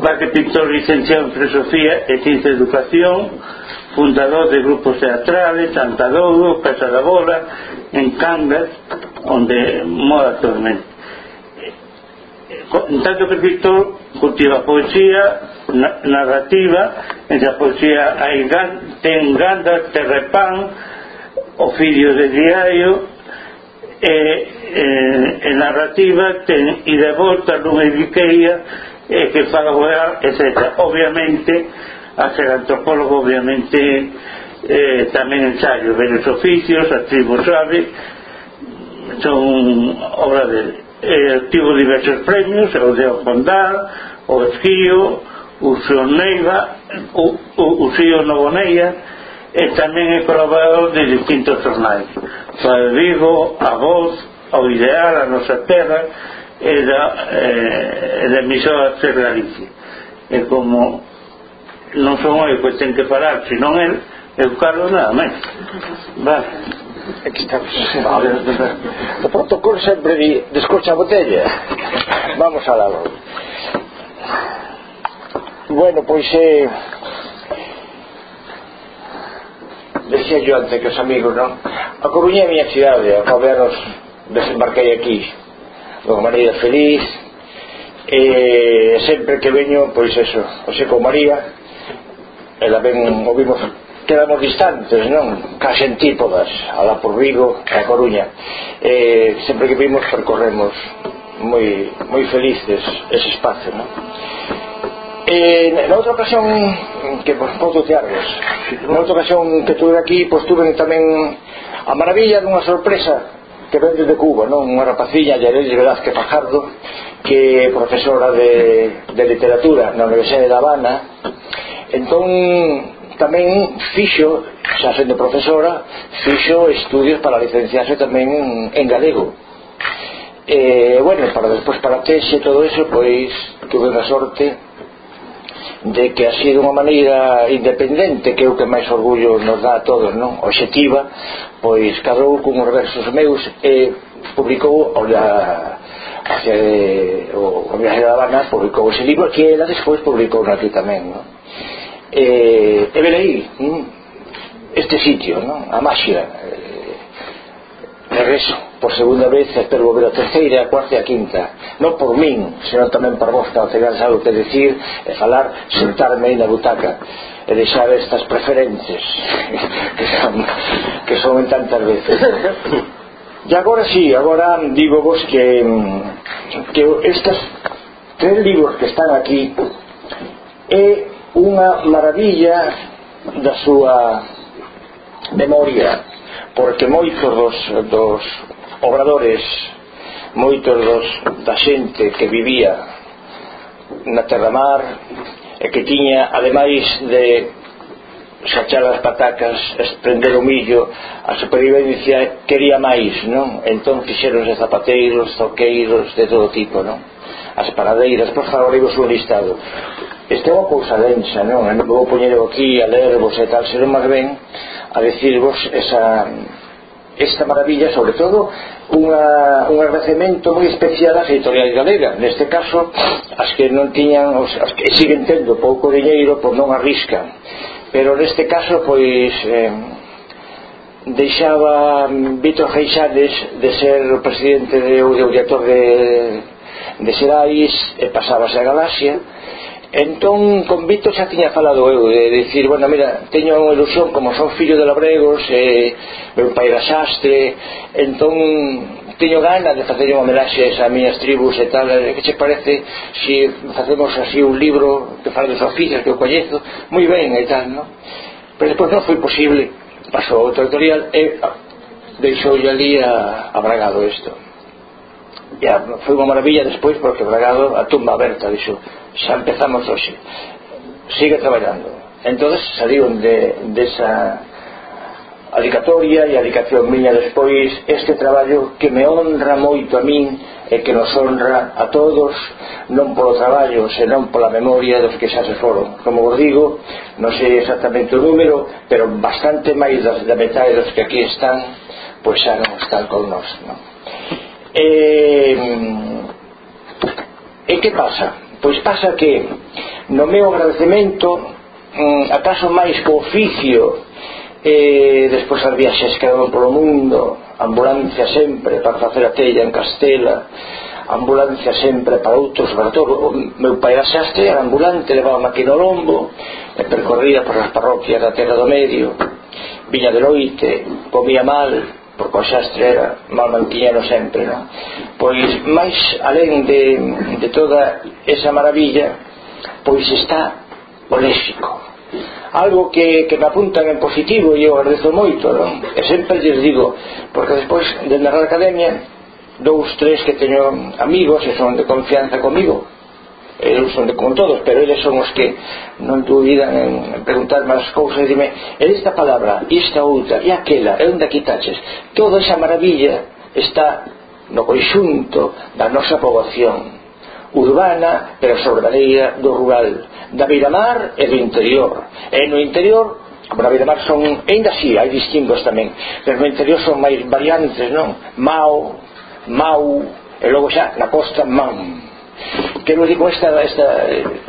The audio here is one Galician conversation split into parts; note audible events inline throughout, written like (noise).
Vázquez Pintor, licenciado en Filosofía e Ciencia de Educación, fundador de grupos teatrales, Santadouro, Casa da Bola, en Cangas, onde mora actualmente. En tanto que Pintor cultiva poesía, narrativa, entre a poesía hai gan, ten Gandas, Terrepán, Ofidio de diario, e, e, e narrativa ten ida volta nunha ibiqueira e que para jugar, etc. Obviamente, a ser antropólogo, obviamente, eh, tamén ensaio, ver os oficios, a tribu sabe, son obra dele. Eh, tivo diversos premios, o de Ocondal, o Esquío, o Xoneiva, o, o, o Xío Novoneia, eh, e tamén é probado de distintos jornais. Para Vigo, a Voz, ao Ideal, a Nosa Terra, da, eh, da emisora Ser Galicia e como non son eu que ten que falar senón el, eu calo nada máis vale Aquí estamos. Vale. De pronto sempre di, descorcha a botella. Vamos a lado. Bueno, pois eh, decía yo antes que os amigos, non? A Coruña é a miña cidade, a anos desembarquei aquí con María Feliz e sempre que veño pois eso, hoxe con María ela ben o vimos quedamos distantes, non? Case antípodas, a la por Vigo a Coruña e, sempre que vimos percorremos moi, moi felices ese espacio, non? Eh, na outra ocasión que pues, podo tearvos na outra ocasión que tuve aquí pois pues, tuve tamén a maravilla dunha sorpresa que vende de Cuba, non? Unha rapacilla, Yareli Velázquez Fajardo, que é profesora de, de literatura na Universidade da Habana. Entón, tamén fixo, xa sendo profesora, fixo estudios para licenciarse tamén en, galego. E, bueno, para despois para tese e todo eso, pois, tuve unha sorte de que así unha maneira independente que é o que máis orgullo nos dá a todos non? objetiva pois cadrou con os versos meus e publicou a, hacia, o, o viaje da Habana publicou ese libro que ela despois publicou aquí tamén non? Eh, e, e verei mm, este sitio non? a máxia regreso eh, por segunda vez espero volver a terceira, a cuarta e a quinta. Non por min, senón tamén por vos para tener algo que decir e falar sentarme aí na butaca. E deixar estas preferentes (laughs) que son, que son en tantas veces. E agora sí, agora digo vos que que estas tres libros que están aquí é unha maravilla da súa memoria porque moitos dos, dos obradores moitos dos, da xente que vivía na Terramar e que tiña ademais de sachar as patacas prender o millo a supervivencia quería máis non? entón fixeronse zapateiros zoqueiros de todo tipo non? as paradeiras, por favor, vos un listado este é unha cousa densa non? non vou poñer aquí a lervos e tal serón máis ben a decirvos esa esta maravilla, sobre todo, unha, un agradecemento moi especial ás editoriais galegas. Neste caso, as que non tiñan, os, as que siguen tendo pouco diñeiro, pois non arriscan. Pero neste caso, pois... Eh, deixaba Vítor Geixades de ser o presidente de, o director de, de Serais e pasábase a Galaxia Entón, con Víctor xa tiña falado eu, de dicir, bueno, mira, teño unha ilusión, como son fillo de labregos, e meu pai era xastre, entón, teño ganas de facer unha homenaxe a miñas tribus e tal, eh, que che parece se si facemos así un libro que fala dos oficios que eu coñezo, moi ben e tal, non? Pero despois non foi posible, pasou outro outra editorial e ah, deixou ali a, a Bragado isto ya, foi unha maravilla despois porque Bragado a tumba aberta dixo xa empezamos hoxe. Sigue traballando. Entonces saliron de, desa de adicatoria e adicación miña despois este traballo que me honra moito a min e que nos honra a todos non polo traballo senón pola memoria dos que xa se foron. Como vos digo, non sei exactamente o número pero bastante máis da metade dos que aquí están pois xa non están con nós non? Eh, eh, e, e que pasa? Pois pasa que no meu agradecemento mm, acaso máis que oficio e despois as viaxes que daban polo mundo ambulancia sempre para facer a tella en Castela ambulancia sempre para outros para todo. o meu pai era xaste era ambulante, levaba máquina ao lombo e percorría por as parroquias da Terra do Medio Viña de Loite comía mal porque o xastre era mamalquiñero sempre non? pois máis alén de, de toda esa maravilla pois está o léxico algo que, que me apuntan en positivo e eu agradezo moito non? e sempre lles digo porque despois de narrar academia dous, tres que teño amigos e son de confianza comigo Eh, eu son de con todos pero eles son os que non duvidan en preguntar máis cousas e dime esta palabra, esta outra e aquela, e onde quitaches toda esa maravilla está no conxunto da nosa poboación urbana, pero sobradeira do rural, da beira-mar e do interior. E no interior, bueno, a beira-mar son, ainda así, hai distintos tamén, pero no interior son máis variantes, non? Mao, Mau, e logo xa na costa Mam. Quero dir con esta, esta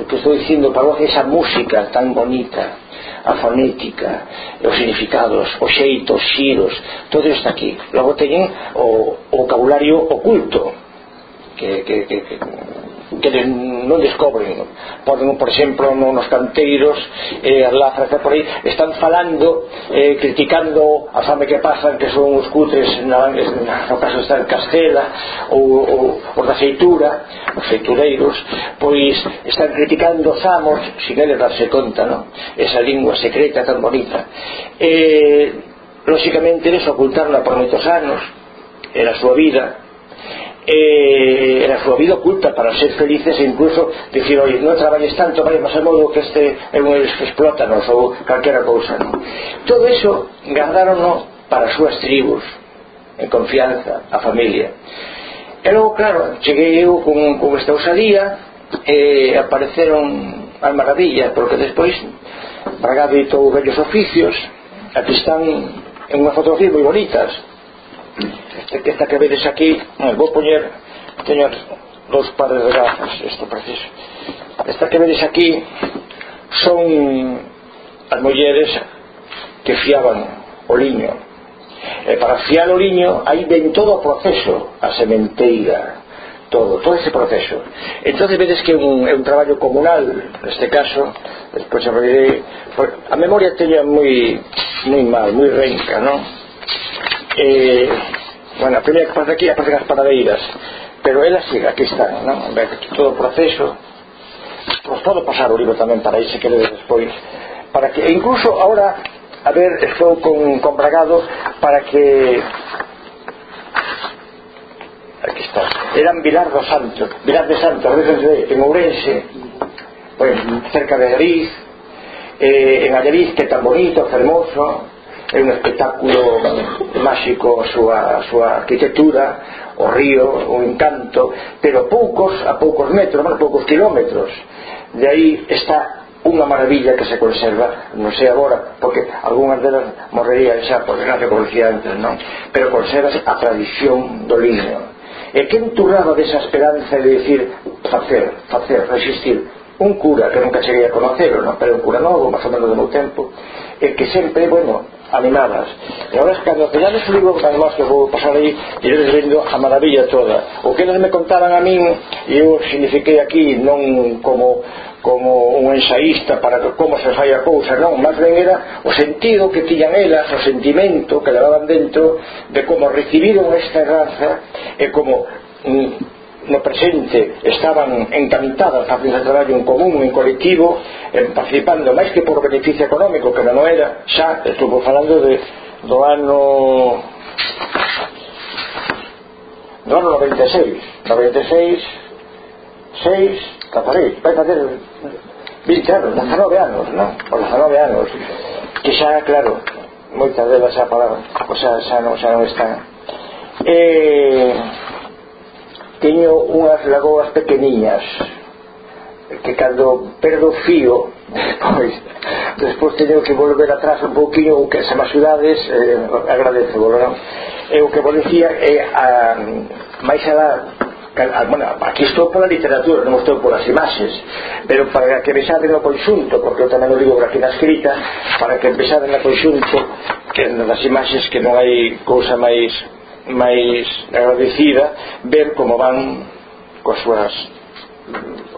que estou dicindo parroquia, esa música tan bonita, a fonética, os significados, os xeitos, xiros, todo está aquí. Logo teñen o, o vocabulario oculto, que, que, que, que que de, non descobren poden, por exemplo, nos canteiros eh, as lafras que por aí están falando, eh, criticando a fame que pasan que son os cutres na, na, no caso está en Castela ou, ou os da feitura os feitureiros pois están criticando os amos sin eles darse conta no? esa lingua secreta tan bonita eh, lóxicamente eles ocultarla por moitos anos era a súa vida eh, a súa vida oculta para ser felices e incluso dicir, oi, non traballes tanto vai pasar modo que este é un explótanos ou calquera cousa non? todo iso guardaron para as súas tribus en confianza, a familia e logo claro, cheguei eu con, con esta ousadía e eh, apareceron as maravillas porque despois Bragado e tou vellos oficios aquí están en unha fotografía moi bonitas esta que vedes aquí eh, vou poñer teño dos pares de gafas isto preciso. Esta que vedes aquí son as mulleres que fiaban o liño. E para fiar o liño hai ben todo o proceso a sementeira todo, todo ese proceso. Entonces vedes que un, é un traballo comunal neste caso despois abriré a memoria teña moi moi mal, moi renca non? eh, bueno, a primeira que pasa aquí aparecen as panadeiras pero elas aquí están ¿no? todo o proceso pues todo pasar o libro tamén para aí se quere despois para que e incluso ahora a ver estou con, con Bragado para que aquí está eran Vilar do Santo Vilar de Santo en Ourense pues, cerca de Gariz eh, en Alleriz que tan bonito, fermoso hermoso é un espectáculo máxico a súa, a súa arquitectura o río, o encanto pero poucos, a poucos metros a poucos kilómetros de aí está unha maravilla que se conserva non sei agora, porque algunhas delas morrerían xa por desgracia como decía antes non? pero conservas a tradición do liño e que enturraba desa esperanza de decir facer, facer, resistir un cura que nunca cheguei a conocer non? pero un cura novo, máis ou menos do meu tempo e que sempre, bueno, animadas. E agora cando teñades un libro además que vou pasar aí e eles vendo a maravilla toda. O que eles me contaran a min e eu signifiquei aquí non como como un ensaísta para que como se fai a cousa, non, máis ben era o sentido que tiñan elas, o sentimento que levaban dentro de como recibiron esta raza e como mm, no presente estaban encantadas a facer traballo en común, en colectivo eh, participando máis que por beneficio económico que non era xa estuvo falando de, do ano do ano 96 96 6 Taparei vai facer 20 anos 19 anos, non? o 19 anos que xa, claro moitas delas xa, palabra, xa, xa, non, xa non están eh teño unhas lagoas pequeniñas que cando perdo fío (laughs) despois despois teño que volver atrás un pouquinho que se me axudades eh, agradezo non? e o que vos decía é eh, a, máis alá bueno, aquí estou pola literatura non estou polas imaxes pero para que pensaden o conxunto porque eu tamén o digo por aquí na escrita para que pensaden o conxunto que nas imaxes que non hai cousa máis máis agradecida ver como van coas súas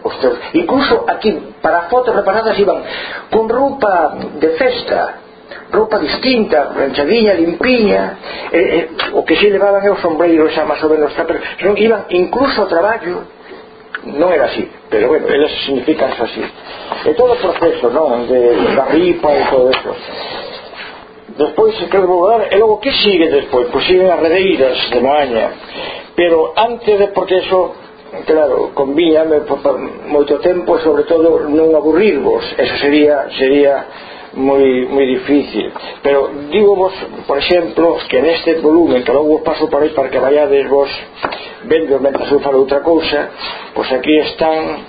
os teus, incluso aquí para fotos reparadas iban con roupa de festa roupa distinta, ranchadinha limpiña, eh, eh, o que se levaban é o sombreiro xa máis ou menos, pero non iban incluso ao traballo, non era así, pero bueno, eles significan así. E todo o proceso, non, de, da ripa e todo eso despois se quere dar e logo que sigue despois? Pois siguen as redeiras de Moaña pero antes de porque eso claro, convíame moito tempo sobre todo non aburrirvos. Eso sería sería moi, moi difícil. Pero digo vos, por exemplo que neste volumen que logo paso para aí para que vayades vos vendo mentre eu falo outra cousa pois aquí están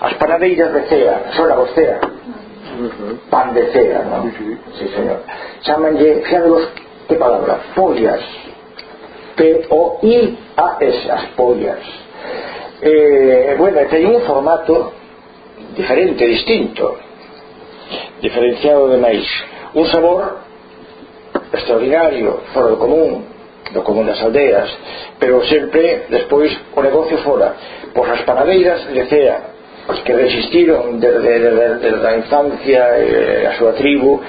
as panadeiras de cea. Son a vocea. Mm-hmm. pan de cera, ¿no? Sí, sí. sí señor. Chámanlle, fíjate vos que palabra, pollas. P-O-I-A-S, as pollas. Eh, bueno, ten un formato diferente, distinto, diferenciado de maíz. Un sabor extraordinario, fora do común, do común das aldeas, pero sempre despois o negocio fora. Pois as panadeiras de cea os que resistiron desde, de da a infancia eh, a súa tribu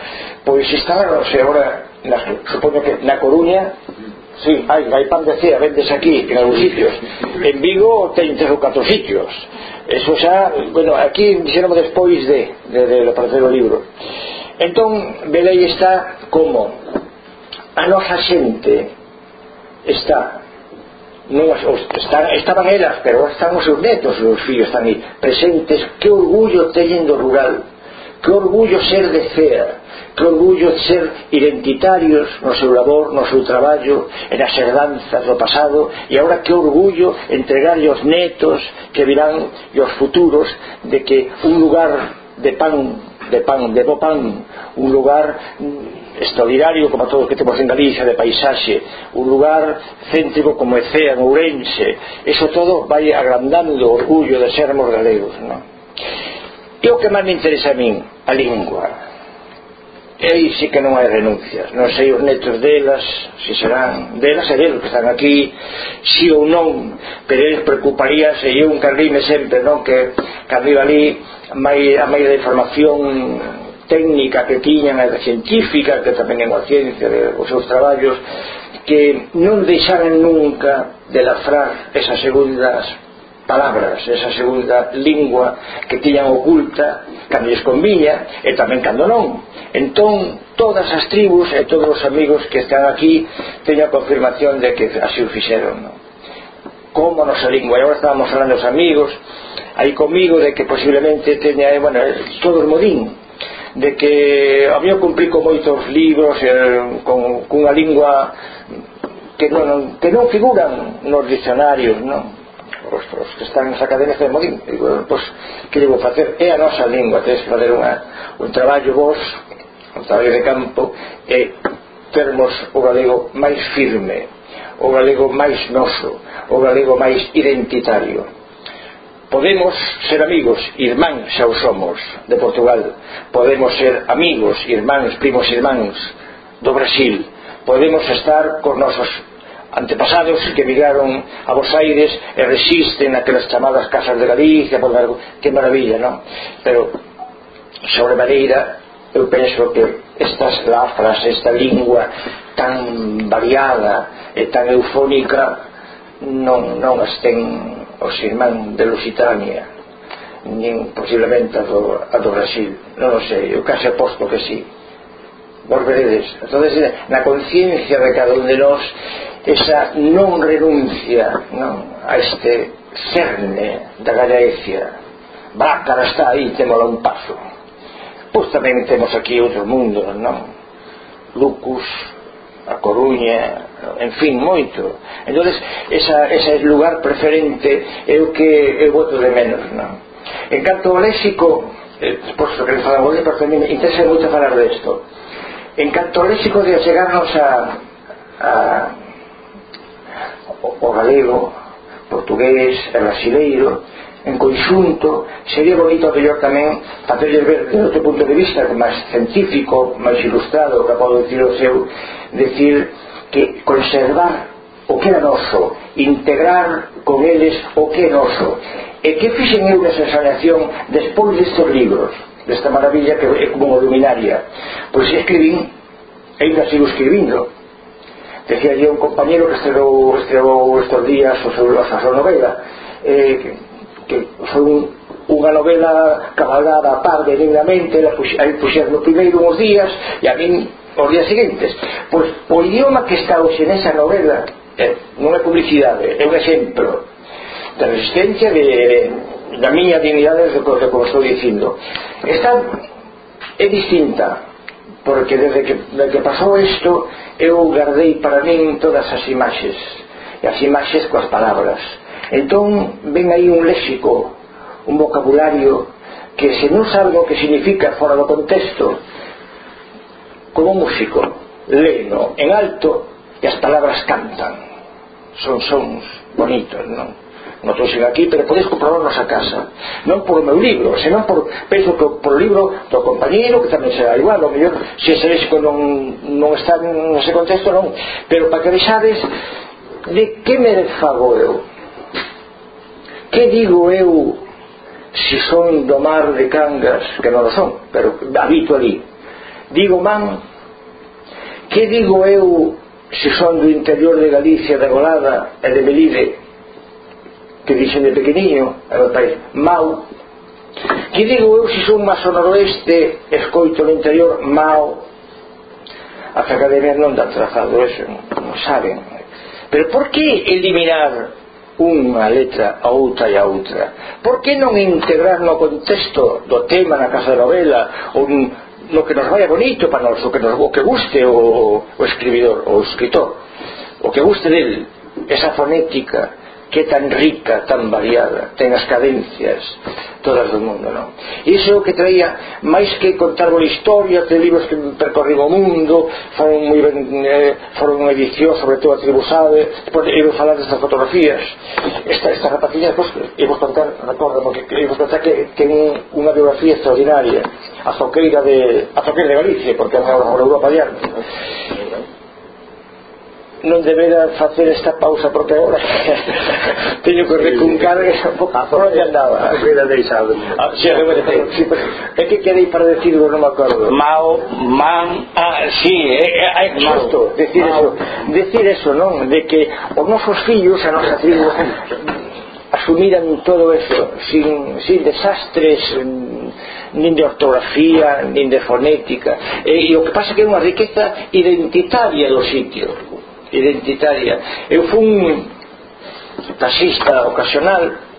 pois instaláronse agora na, supoño que na Coruña sí, hai, hai pan de cea, vendes aquí en algúns sitios. En Vigo ten tres ou catro sitios. Eso xa, bueno, aquí dixéramos despois de, de, de, de aparecer o libro. Entón, Belei está como a nosa xente está non os, os, están, estaban elas pero están os seus netos os fillos tamén presentes. Que orgullo teñen do rural. Que orgullo ser de CEA. Que orgullo ser identitarios no seu labor, no seu traballo e as herdanzas do pasado. E agora que orgullo entregarlle aos netos que virán e aos futuros de que un lugar de pan de pan, de bo pan un lugar extraordinario como todos que temos en Galicia de paisaxe un lugar céntrico como Ecea, Ourense. Eso todo vai agrandando o orgullo de sermos galegos non? e o que máis me interesa a min a lingua. E aí sí que non hai renuncias. Non sei os netos delas se serán delas e delos que están aquí si ou non pero eles preocuparíase e eu carrime sempre non que, carriba ali mai, a maior da información técnica que tiñan a científica que tamén é unha ciencia de, os seus traballos que non deixaran nunca de lafrar esas segundas palabras, esa segunda lingua que tiñan oculta cando lles conviña e tamén cando non. Entón todas as tribus e todos os amigos que están aquí teñan confirmación de que así o fixeron non? como a nosa lingua. E agora estábamos falando os amigos aí comigo de que posiblemente teña, eh, bueno, eh, todo o modín de que había cumplir con moitos libros eh, con, cunha lingua que non, que non figuran nos dicionarios non? Os, os que están nas academias de Modín. E, bueno, pois, que llevo facer? É a nosa lingua tens que fazer unha, un traballo vos un traballo de campo e termos o galego máis firme o galego máis noso o galego máis identitario. Podemos ser amigos, irmáns xa o somos de Portugal. Podemos ser amigos, irmáns, primos irmáns do Brasil. Podemos estar cos nosos antepasados que migraron a Bos Aires e resisten aquelas chamadas casas de Galicia, por algo, que maravilla, non? Pero, sobre maneira, eu penso que estas lafras, esta lingua tan variada e tan eufónica non, non as ten os irmán de Lusitania nin posiblemente a do, a do Brasil. Non o sei, eu case aposto que sí. Vos veredes entonces, na conciencia de cada un de nós esa non renuncia non, a este cerne da Galicia. Brácara está aí, temola un paso. Pois tamén temos aquí outros mundos non? Lucus, a Coruña en fin, moito entonces esa, ese lugar preferente é o que eu voto de menos non? en canto ao léxico eh, posto que le falamos de porque me interesa moito falar desto en canto ao léxico de chegarnos a, a o, o galego portugués e brasileiro en conxunto sería bonito a mellor tamén facerles ver desde outro punto de vista máis científico, máis ilustrado que podo dicir o seu decir que conservar o que era noso, integrar con eles o que é noso. E que fixen eu nesa sanación despois destes libros, desta maravilla que é como unha luminaria? Pois escribín, ainda sigo escribindo. Decía un compañero que estreou, estreou estes días o seu, a súa novela, eh, que, que foi un, unha novela cabalgada a par de negramente, la puxe, aí puxer no primeiro uns días, e a min os días seguintes. Pois o idioma que está hoxe nesa novela eh, non é publicidade é un exemplo da resistencia de, da miña dignidade de, de como estou dicindo. Está é distinta porque desde que, desde que pasou isto eu guardei para min todas as imaxes e as imaxes coas palabras. Entón ven aí un léxico un vocabulario que se non sabe o que significa fora do contexto como músico leno en alto e as palabras cantan. Son sons bonitos non non trouxen aquí, pero podes comprobar nosa casa. Non por o meu libro, senón por penso que por o libro do compañero que tamén será igual, o mellor se ese disco non, non está nese contexto non, pero para que vexades de que me fago eu. Que digo eu si son do mar de Cangas que non o son, pero habito ali. Digo man, que digo eu se son do interior de Galicia, da Golada e de Melide, que dixen de pequeniño, e meu país, mau, que digo eu se son máis ao noroeste, escoito no interior, mau, as academias non dan trazado eso, non saben. Pero por que eliminar unha letra a outra e a outra? Por que non integrar no contexto do tema na casa de novela ou lo que nos vaya bonito para nós o que, nos, o que guste o, o escribidor o escritor. O que guste del esa fonética que é tan rica, tan variada, ten as cadencias todas do mundo, non? Iso é o que traía, máis que contar unha historia, de libros que percorrigo o mundo, foron moi ben, eh, foron unha edición, sobre todo a Tribusade, depois eu falar destas fotografías. Esta, esta rapaciña, pois, eu vos contar, recordo, porque eu vos contar que ten unha biografía extraordinaria, a Zoqueira de, a Zoqueira de Galicia, porque é unha Europa de Arte, non debera facer esta pausa porque agora (laughs) teño que recuncar a ah, por onde andaba? a feira deixado ah, sí, sí, é que quedei para decir non me acordo. Mao, man, ah, sí é, é, Masto, decir eso decir eso, non? de que os nosos fillos, a nosa tribu asumiran todo eso sin, sin desastres mm, nin de ortografía nin de fonética. E, e o que pasa que é unha riqueza identitaria do sitio identitaria. Eu fun taxista ocasional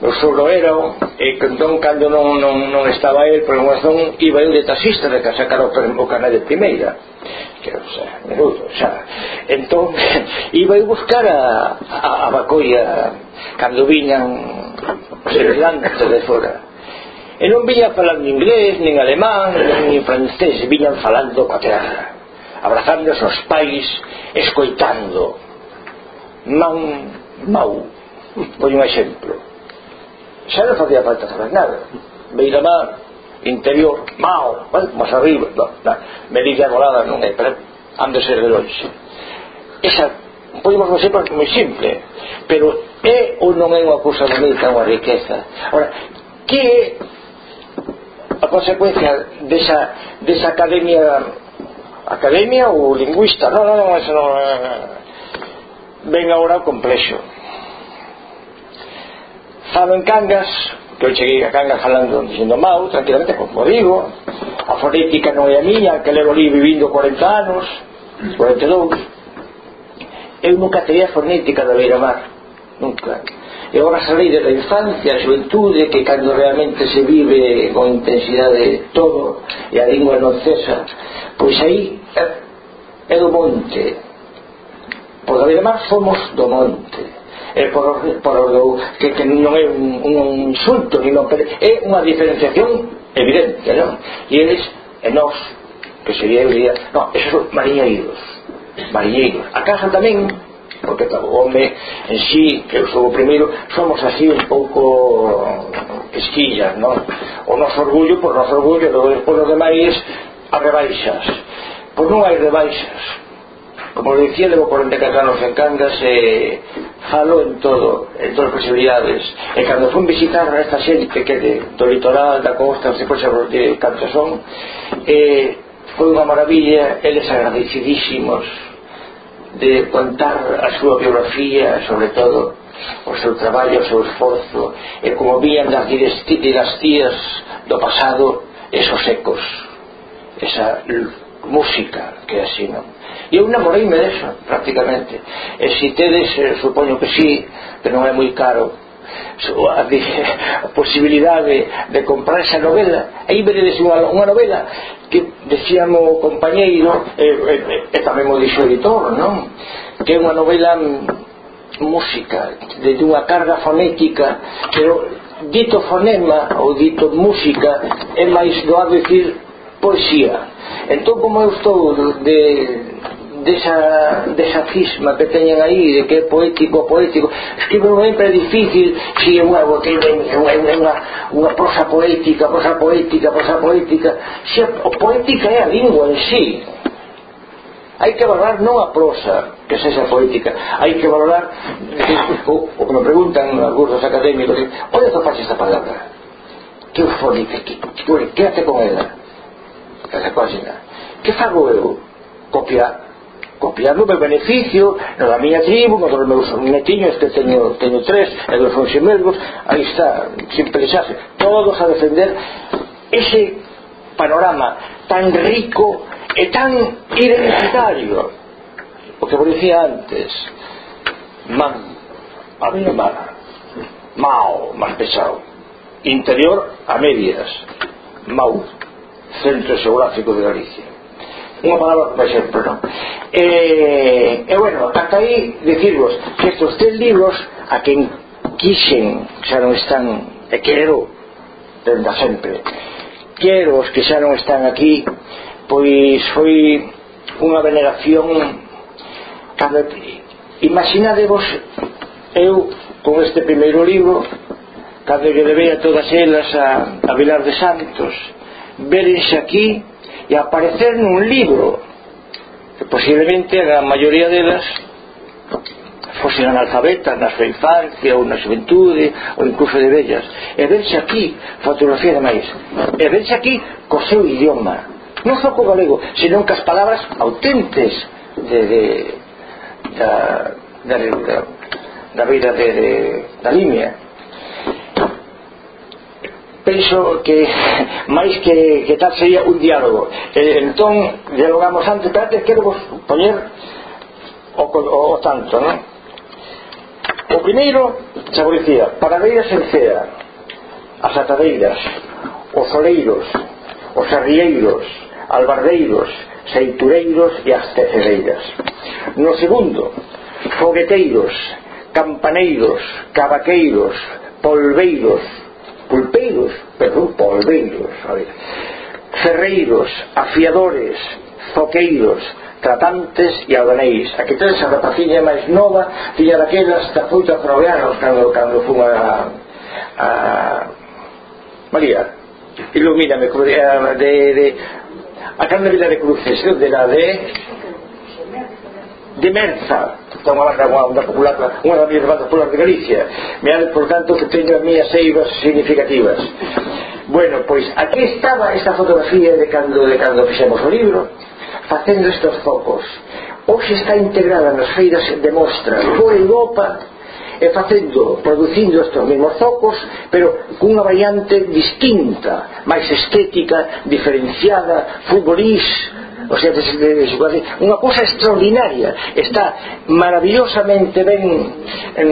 O sogro era e entón cando non, non, non estaba el por unha razón iba eu de taxista de que sacar o, o canal de primeira que o sea, menudo xa. entón (laughs) iba eu buscar a, a, a Bacoia cando viñan os irlandes de fora e non viña falando inglés, nin alemán, nin francés, viñan falando coa terra abrazando os pais escoitando. Man mau foi un exemplo. Xa non facía falta saber nada. Beira Mar interior mau bueno, más arriba no, no. Melilla Morada non é pero han de ser de longe esa podemos facer porque moi simple pero é ou non é unha cousa bonita unha riqueza? Ahora que é a consecuencia desa, desa academia academia ou lingüista? Non, non, non, eso non, non, non. ven agora o complexo falo en Cangas que eu cheguei a Cangas falando dicindo mau, tranquilamente, como digo a fonética non é a miña que levo ali vivindo 40 anos 42 eu nunca teria fonética da Beira Mar nunca E ora saídes da infancia, a xuventude, que cando realmente se vive con intensidade todo, e a lingua non cesa, pois aí é, eh, é do monte. Por además somos do monte é por, por do, que, que non é un, un insulto non, pero é unha diferenciación evidente non? e eles e nós que sería eu diría non, esos son mariñeiros mariñeiros a casa tamén porque o home en sí, que eu sou o primeiro somos así un pouco esquillas, non? o noso orgullo por noso orgullo e por os demais a rebaixas. Pois non hai rebaixas. Como dicía levo 44 anos en Cangas e falo en todo en todas as posibilidades. E cando fun visitar a esta xente que de, do litoral, da costa, se pois de canto son e foi unha maravilla eles agradecidísimos de contar a súa biografía sobre todo o seu traballo, o seu esforzo e como vían das dinastías do pasado esos ecos esa música que asinan e eu namoreime deso, prácticamente. E se tedes, eh, supoño que sí que non é moi caro a, (laughs) a posibilidade de, comprar esa novela aí veredes unha, unha novela que decían o compañeiro e, e, e tamén o dixo editor non? que é unha novela música de dunha carga fonética pero dito fonema ou dito música é máis doado decir poesía entón como eu estou de desa, desa cisma que teñen aí de que é poético, poético. Escribe un é difícil si é unha, que unha, unha prosa poética prosa poética, prosa poética. Se a poética é a lingua en sí hai que valorar non a prosa que sexa poética. Hai que valorar o, o que me preguntan algúns dos académicos onde topaxe esta palabra? Que eufónica que, que, que, que, que, que, que, que, que, que, que, que, que, copiando o meu beneficio da miña tribu, con os meus netiños que teño, teño tres e dos son xemelgos aí está, sin pelexaje todos a defender ese panorama tan rico e tan identitario. O que vos dicía antes man a mí no mao, máis pesado. Interior a medias. Mau centro xeográfico de Galicia unha palabra por exemplo non? E, e bueno, ata aí decirvos que estes tres libros a quen quixen xa non están e quero tenda sempre quero os que xa non están aquí pois foi unha veneración cando imaginadevos eu con este primeiro libro cando lle debei a todas elas a, a Vilar de Santos verense aquí e aparecer nun libro que posiblemente a gran delas de ellas analfabetas na súa infancia ou na xuventude ou incluso de bellas. E verse aquí fotografía de maíz. E verse aquí co seu idioma. Non só co galego, senón que as palabras autentes de, de, da, da, da, da vida de, de, da línea penso que máis que, que tal sería un diálogo eh, entón dialogamos antes pero antes quero vos poñer o, o, o tanto non? o primeiro xa vos dicía Paradeiras en Cea as atadeiras os oleiros os arrieiros albardeiros seitureiros e as tecereiras no segundo fogueteiros campaneiros cavaqueiros polveiros pulpeiros, perdón, polveiros, a ver, ferreiros, afiadores, zoqueiros, tratantes e albaneis. Aquí tens a rapaciña máis nova, tiña daquelas da fruta para anos cando, cando fun a, a María, ilumíname, eh, de, de, a Carne Vila de Cruces, eh, de la de de Menza Entón, a banda, unha banda popular unha das minhas bandas populares de Galicia. Mirad, por tanto, que teño as minhas eivas significativas. Bueno, pois, aquí estaba esta fotografía de cando, de cando fixemos o libro facendo estes focos. Hoxe está integrada nas feiras de mostra por Europa e facendo, producindo estes mesmos focos pero cunha variante distinta máis estética, diferenciada futbolís o sea, de xecuación unha cousa extraordinaria está maravillosamente ben en,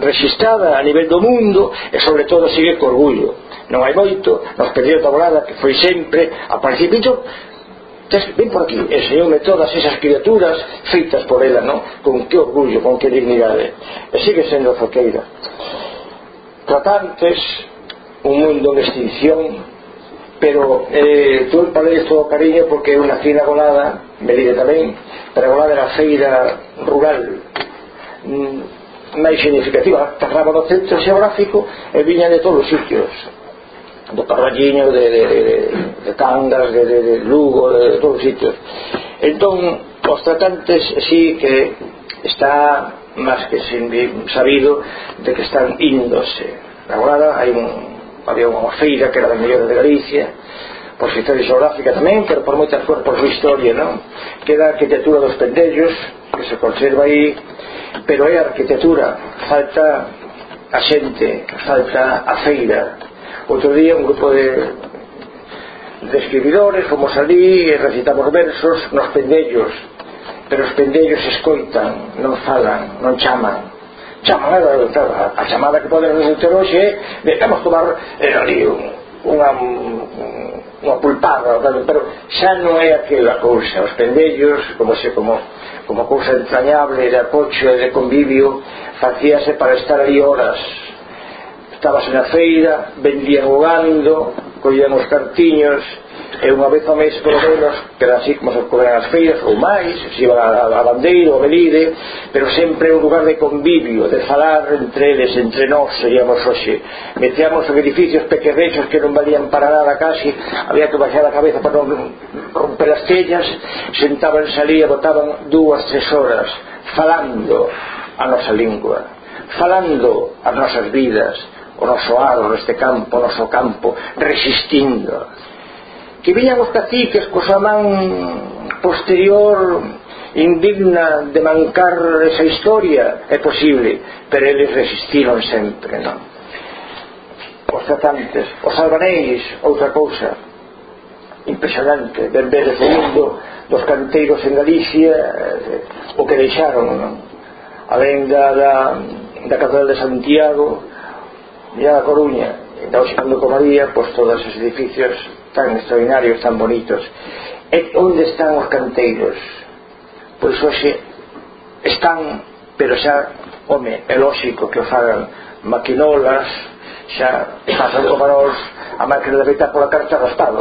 registrada a nivel do mundo e sobre todo sigue co orgullo non hai moito, nos perdió da volada que foi sempre a principio ven por aquí, enseñoume todas esas criaturas feitas por ela, non? Con que orgullo, con que dignidade. E sigue sendo a Tratantes, un mundo en extinción, pero eh, todo el todo cariño porque é unha fina golada medida tamén pregolada na feira rural mm, máis significativa. Pasaba do centro xeográfico e viña de todos os sitios do Carballiño, de, de, de, de Cangas, de, de, de Lugo, de, de todos os sitios. Entón, os tratantes sí que está máis que sabido de que están índose agora hai un había unha feira que era da mellor de Galicia por su historia xeográfica tamén pero por moitas cousas por su historia non? queda a arquitectura dos pendellos que se conserva aí pero é a arquitectura falta a xente falta a feira outro día un grupo de de escribidores fomos ali e recitamos versos nos pendellos pero os pendellos escoitan non falan, non chaman chamada a, a chamada que poden ter hoxe de vamos tomar eh, ali unha unha pulpada pero xa non é aquela cousa os pendellos como se como como cousa entrañable de apocho e de convivio facíase para estar ali horas estabas na feira vendían o gando collían os cartiños e unha vez ao mes polo menos que era así como se ocorren as feiras ou máis se iban a, a Bandeiro, a Belide pero sempre un lugar de convivio de falar entre eles, entre nós seríamos hoxe. Metíamos en edificios pequerrechos que non valían para nada casi había que baixar a cabeza para non romper as tellas sentaban salía, e botaban dúas, tres horas falando a nosa lingua falando as nosas vidas o noso aro neste campo, o noso campo resistindo que viñan os caciques coa man posterior indigna de mancar esa historia é posible pero eles resistiron sempre non? os tratantes os albaneis, outra cousa impresionante ver ver ese mundo dos canteiros en Galicia eh, o que deixaron non? alén da, da, da Catedral de Santiago e a Coruña, da Osando Comaría, pois todos os edificios tan extraordinarios, tan bonitos. E onde están os canteiros? Pois hoxe están, pero xa, home, é lógico que o fagan maquinolas, xa pasan como nos a máquina de afeitar pola carcha gastado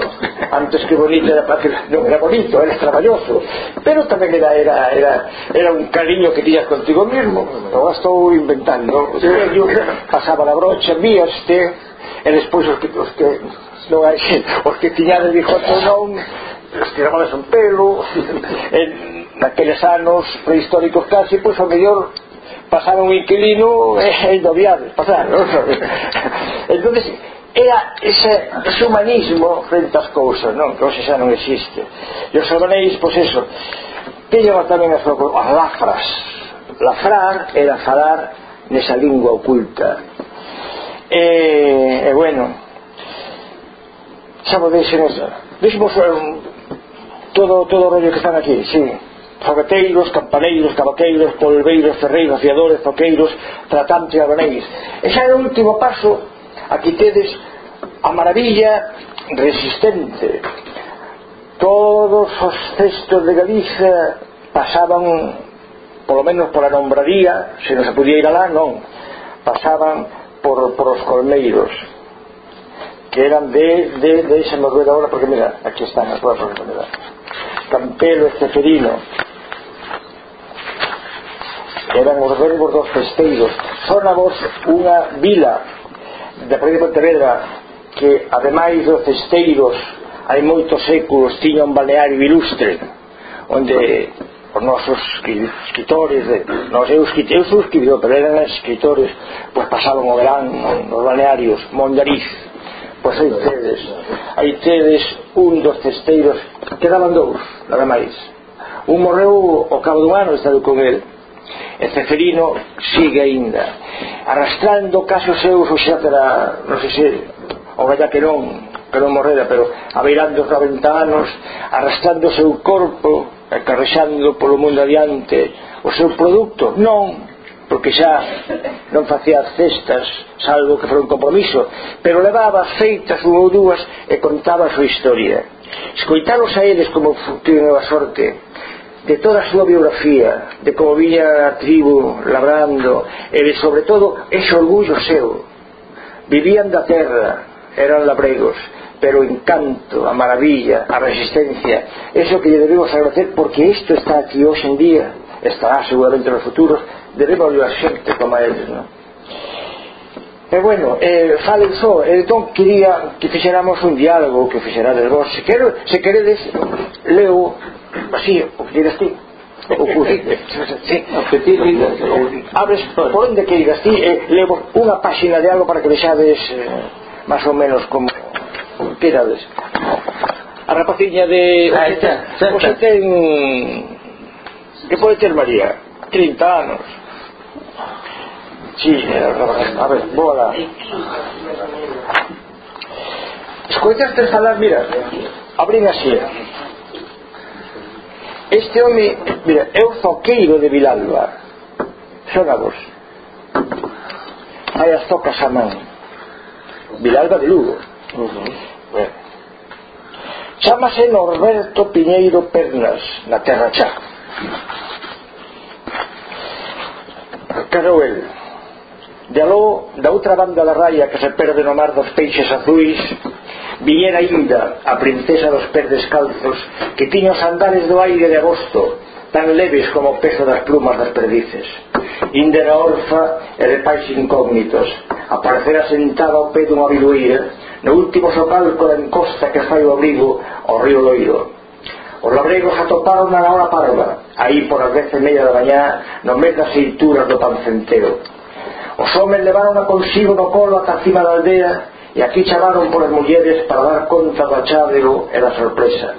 antes que bonito era que non era bonito era traballoso. Pero tamén era era era, era un cariño que tías contigo mismo. O estou inventando. Eu pasaba la brocha víaste e despois os que, os que non hai (laughs) os que tiñades bigote non os tirabades un pelo. (laughs) En, naqueles anos prehistóricos casi pois o mellor pasar un inquilino (laughs) é indoviable, pasar, non? (laughs) entonces era ese humanismo frente ás cousas, non? Que hoxe xa non existe. E os xornais, pois eso, teñen tamén as, as lafras. Lafrar era falar nesa lingua oculta. E, e bueno, xa podeis, deixemos um, eh, todo, todo o rollo que están aquí, sí fogueteiros, campaneiros, cavaqueiros, polveiros, ferreiros, fiadores, toqueiros, tratantes e abanéis. E xa é o último paso aquí tedes a maravilla resistente. Todos os cestos de Galicia pasaban, polo menos pola nombradía, se non se podía ir alá, non, pasaban por, por os colmeiros que eran de, de, de ese me ahora, porque mira, aquí están as boas mira Campelo Esteferino eran os verbos dos festeiros sona vos unha vila da provincia de Pontevedra que ademais dos festeiros hai moitos séculos tiña un balneario ilustre onde os nosos escritores de, nos eu, eu sou escritor pero eran escritores pois pasaban o verán nos balnearios Mondariz. Pois aí tedes aí tedes un dos festeiros quedaban dous nada máis. Un morreu ao cabo dun ano estado con el e Ceferino sigue aínda arrastrando casos seus ou xa para, non sei se o vaya que non que non morrera pero abeirando os 90 anos arrastrando o seu corpo e carrexando polo mundo adiante o seu produto. Non porque xa non facía cestas salvo que foi un compromiso pero levaba feitas unha ou dúas e contaba a súa historia. Escoitaros a eles como tiven a sorte de toda a súa biografía, de como viña a tribu labrando, e de sobre todo ese orgullo seu. Vivían da terra, eran labregos, pero o encanto, a maravilla, a resistencia, eso que lle debemos agradecer porque isto está aquí hoxe en día, estará seguramente nos futuros, debemos a xente como a eles, non? E bueno, eh, falen só, eh, entón quería que fixéramos un diálogo que fixerades vos. Se, quero, se queredes, leo vacío, o que digas ti. O (laughs) sí. abres onde que digas ti eh, levo unha páxina de algo para que vexades eh, máis ou menos como tirades a rapaciña de ah, está, ten que pode ter María? 30 anos. Sí, eh, a ver, bola Escoitaste falar, mira Abrín así este home mira, é um o zoqueiro de Vilalba xona vos hai as zocas a man Vilalba de Lugo. Uh -huh. bueno. chamase Norberto Piñeiro Pernas na Terra Chá. Caro el. De aló da outra banda da raya que se perde no mar dos peixes azuis viñera inda, a princesa dos pés descalzos, que tiña os andares do aire de agosto, tan leves como o peso das plumas das perdices. Inde era orfa e de pais incógnitos. Aparecera sentada ao pé dunha bilueira no último socalco da encosta que fai o abrigo ao río Loiro. Os labregos atoparon na hora parva, aí por as vez e meia da mañá, no mes das eituras do pancenteo. Os homens levaron a consigo no colo ata cima da aldea E aquí chamaron polas mulleres para dar conta do achádego e da sorpresa.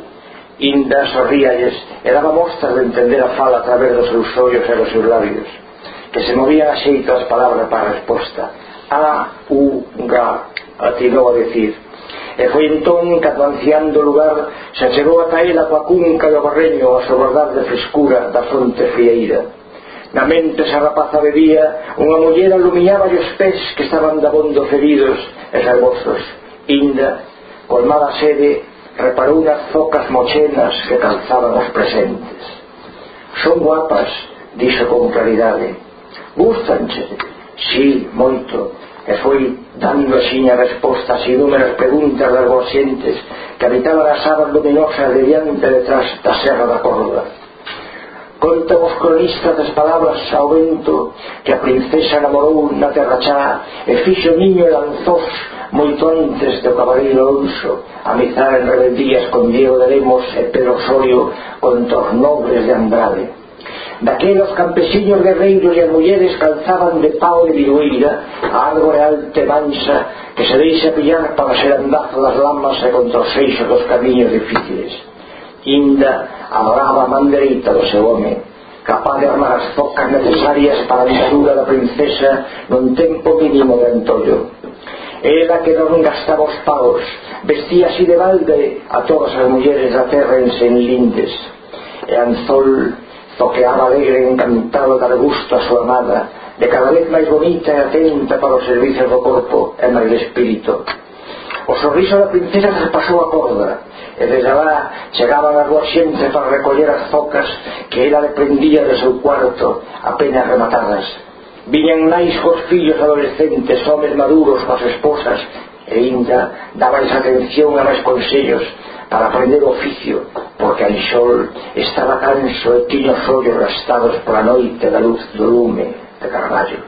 Inda sorríalles e daba mostras de entender a fala a través dos seus ollos e dos seus labios, que se movían a xeito as palabras para a resposta. A, u, ga, atinou a decir. E foi entón que ancián o lugar se chegou ata ela coa cunca do barreño a sobordar de frescura da fronte frieira Na mente esa rapaza bebía, unha muller alumiaba os pés que estaban dabondo feridos e salvozos. Inda, colmada sede, reparou nas focas mochenas que calzaban os presentes. Son guapas, dixo con claridade. Gustanche? Sí, moito. E foi dando xiña respostas e inúmeras preguntas das vosentes que habitaban as aras luminosas de diante detrás da serra da corda Contan os cronistas das palabras ao vento que a princesa namorou na terra chá e fixo niño e lanzós moito antes do cabaleiro Ouso a en rebeldías con Diego de Lemos e Pedro Osorio contra os nobres de Andrade. Daquelos campesiños guerreiros e as mulleres calzaban de pau de viruíra a árbore alta e mansa que se deixa pillar para ser andazo das lamas e contra os seixos dos camiños difíciles inda adoraba a man dereita do seu home capaz de armar as focas necesarias para a ditadura da princesa nun tempo mínimo de antollo. Ela que non gastaba os pavos, vestía así de balde a todas as mulleres da terra en lindes E Anzol toqueaba alegre encantado dar gusto a súa amada, de cada vez máis bonita e atenta para os servicios do corpo e máis do espírito. O sorriso da princesa traspasou a corda eh. e desde lá chegaban a dúas xente para recoller as focas que ela dependía de seu cuarto apenas rematadas. Viñan nais cos fillos adolescentes, homes maduros coas esposas e ainda dabais atención a máis consellos para aprender o oficio porque Anxol estaba canso e tiña os ollos gastados pola noite da luz do lume de Carballo.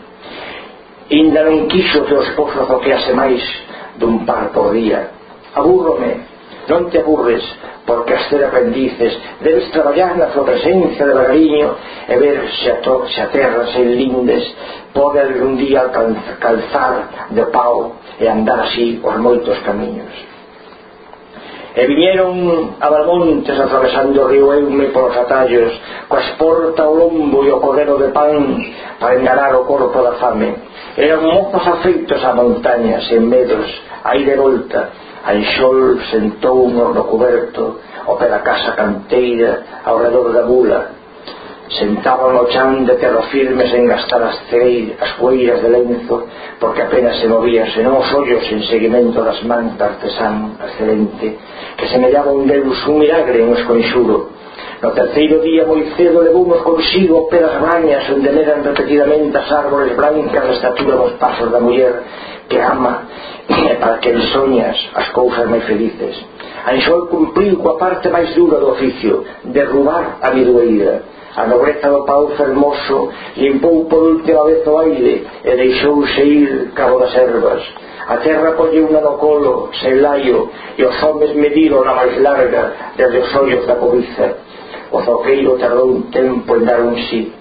Inda non quiso que o esposo toquease máis dun par por día. Abúrrome, non te aburres, porque as ter aprendices, debes traballar na florescencia de bagariño e ver se a, to, se a terra se lindes pode algún día calzar de pau e andar así os moitos camiños e viñeron a Balmontes atravesando o río Eume polos atallos coas porta o lombo e o cordero de pan para enganar o corpo da fame. Eran mozos afeitos a montaña sen medos, aí de volta. Anxol sentou no, no coberto ao pé da casa canteira ao redor da bula sentaba no chan de terra firme sen gastar as, cei, as cueiras de lenzo porque apenas se movían senón os ollos en seguimento das mans da artesán excelente que semellaba un deus un milagre un esconxuro. No terceiro día moi cedo levumos consigo pelas bañas onde medan repetidamente as árboles blancas a estatura dos pasos da muller que ama e para que el soñas as cousas máis felices. Anxol cumpriu coa parte máis dura do oficio derrubar a midueira a nobreza do pau fermoso limpou por última vez o aire e deixouse ir cabo das ervas. A terra colleu unha no colo sen laio e os homes mediron a máis larga desde os ollos da cobiza. O zoqueiro tardou un tempo en dar un sí.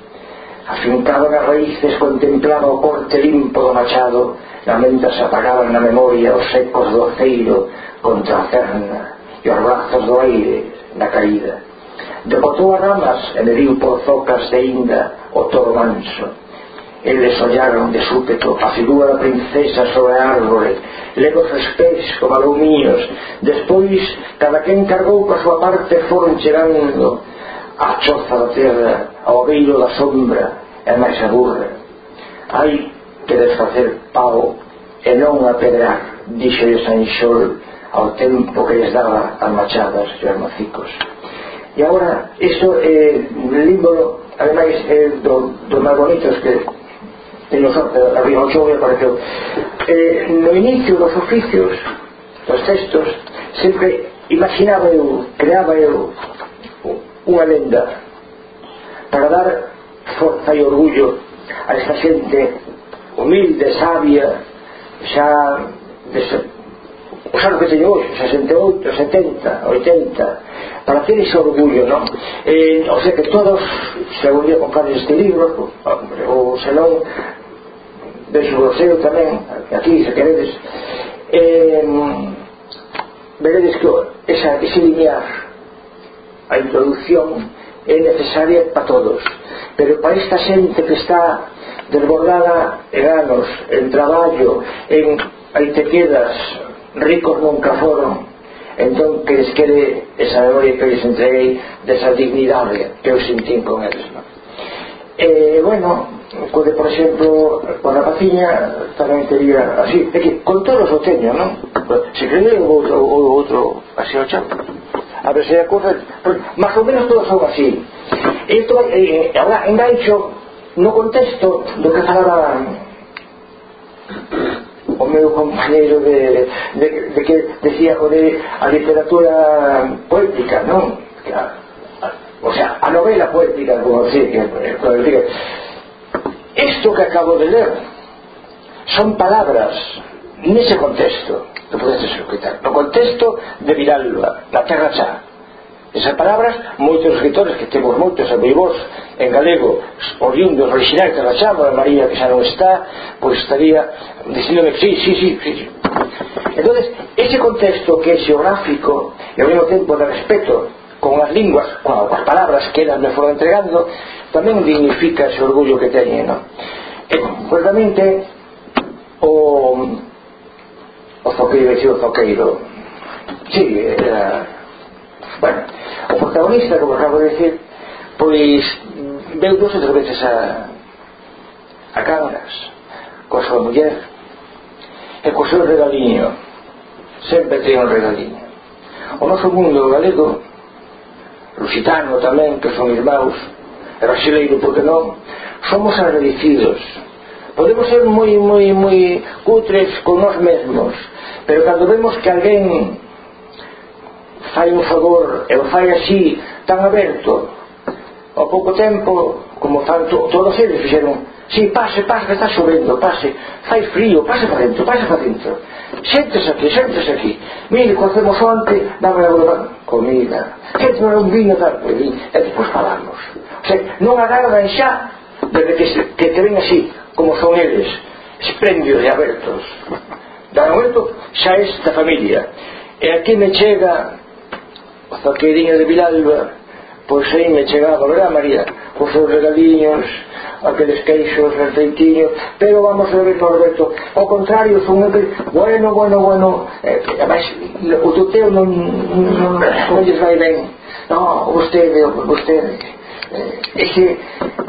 Afincado nas raíces contemplaba o corte limpo do machado na mentas apagaban na memoria os ecos do aceiro contra a cerna e os brazos do aire na caída. Decotou as ramas e mediu por zocas de inda o toro manso. Eles ollaron de súpeto a figura da princesa sobre a árbore, legos espéis como alumiños. Despois, cada quen cargou coa súa parte foron chegando a choza da terra, ao beiro da sombra e máis a burra. Hai que desfacer pau e non apedrar, dixo de Sanxol ao tempo que les daba as machadas e os macicos. E agora, iso é eh, límbolo, ademais, eh, do, dos máis bonitos que en os, arriba o xove apareceu. Eh, no eh, inicio dos oficios, dos textos, sempre imaginaba eu, creaba eu unha lenda para dar forza e orgullo a esta xente humilde, sabia, xa o claro que teño hoxe, 68, 70, 80, para ter ese orgullo, non? Eh, o sea que todos, se eu con carne este libro, ou senón, o seu tamén, aquí, se queredes, eh, veredes que esa, ese linear, a introducción, é necesaria para todos. Pero para esta xente que está desbordada en anos, en traballo, en aí te quedas, ricos nunca foron entón que les quede esa memoria que les entreguei desa dignidade que eu sentín con eles non? e bueno cude por exemplo con a paciña tamén tería así é que con todos o teño non? se cree o outro, o outro así o chapa a ver se acusa máis ou menos todos son así isto eh, agora engancho no contexto do que falaba o meu compañeiro de, de, de que decía o de a literatura poética, non? O sea, a novela poética, como así, que, que, isto que acabo de ler son palabras nese contexto que podes escutar, no contexto de Viralba, na Terra Chá esas palabras moitos escritores que temos moitos a vos en galego oriundos originais da chama de María que xa non está pois estaría dicindome sí, sí, sí, sí, sí. entonces ese contexto que é xeográfico e ao mesmo tempo de respeto con as linguas, con as palabras que elas me foron entregando tamén dignifica ese orgullo que teñen non? e concretamente o o zoqueiro, o zoqueiro sí, era protagonista, como acabo de decir, pois veu dos outras veces a, a cámaras coa súa muller e co seu regaliño. Sempre ten un regaliño. O noso mundo galego lusitano tamén que son irmãos e brasileiro porque non somos agradecidos. Podemos ser moi moi moi cutres con nós mesmos pero cando vemos que alguén fai un favor e o fai así tan aberto ao pouco tempo como tanto todos eles fixeron si, sí, pase, pase, que está chovendo, pase fai frío, pase para dentro, pase para dentro séntese aquí, xentes aquí mire, cocemos onte, dame a comida séntese un vino, tal, e, e depois falamos o sea, non agarran xa desde que que te ven así como son eles espléndidos e abertos. Dan momento xa é esta familia. E aquí me chega o zaqueirinho de Vilalba pois aí me chegaba, verdad María? Os seus regaliños, aqueles queixos, aceitinhos, pero vamos a ver, Roberto, ao contrario, son un bueno, bueno, bueno, eh, eh mas o tuteo teu non, non, non lles vai ben. No, vostede, vostede, eh, ese,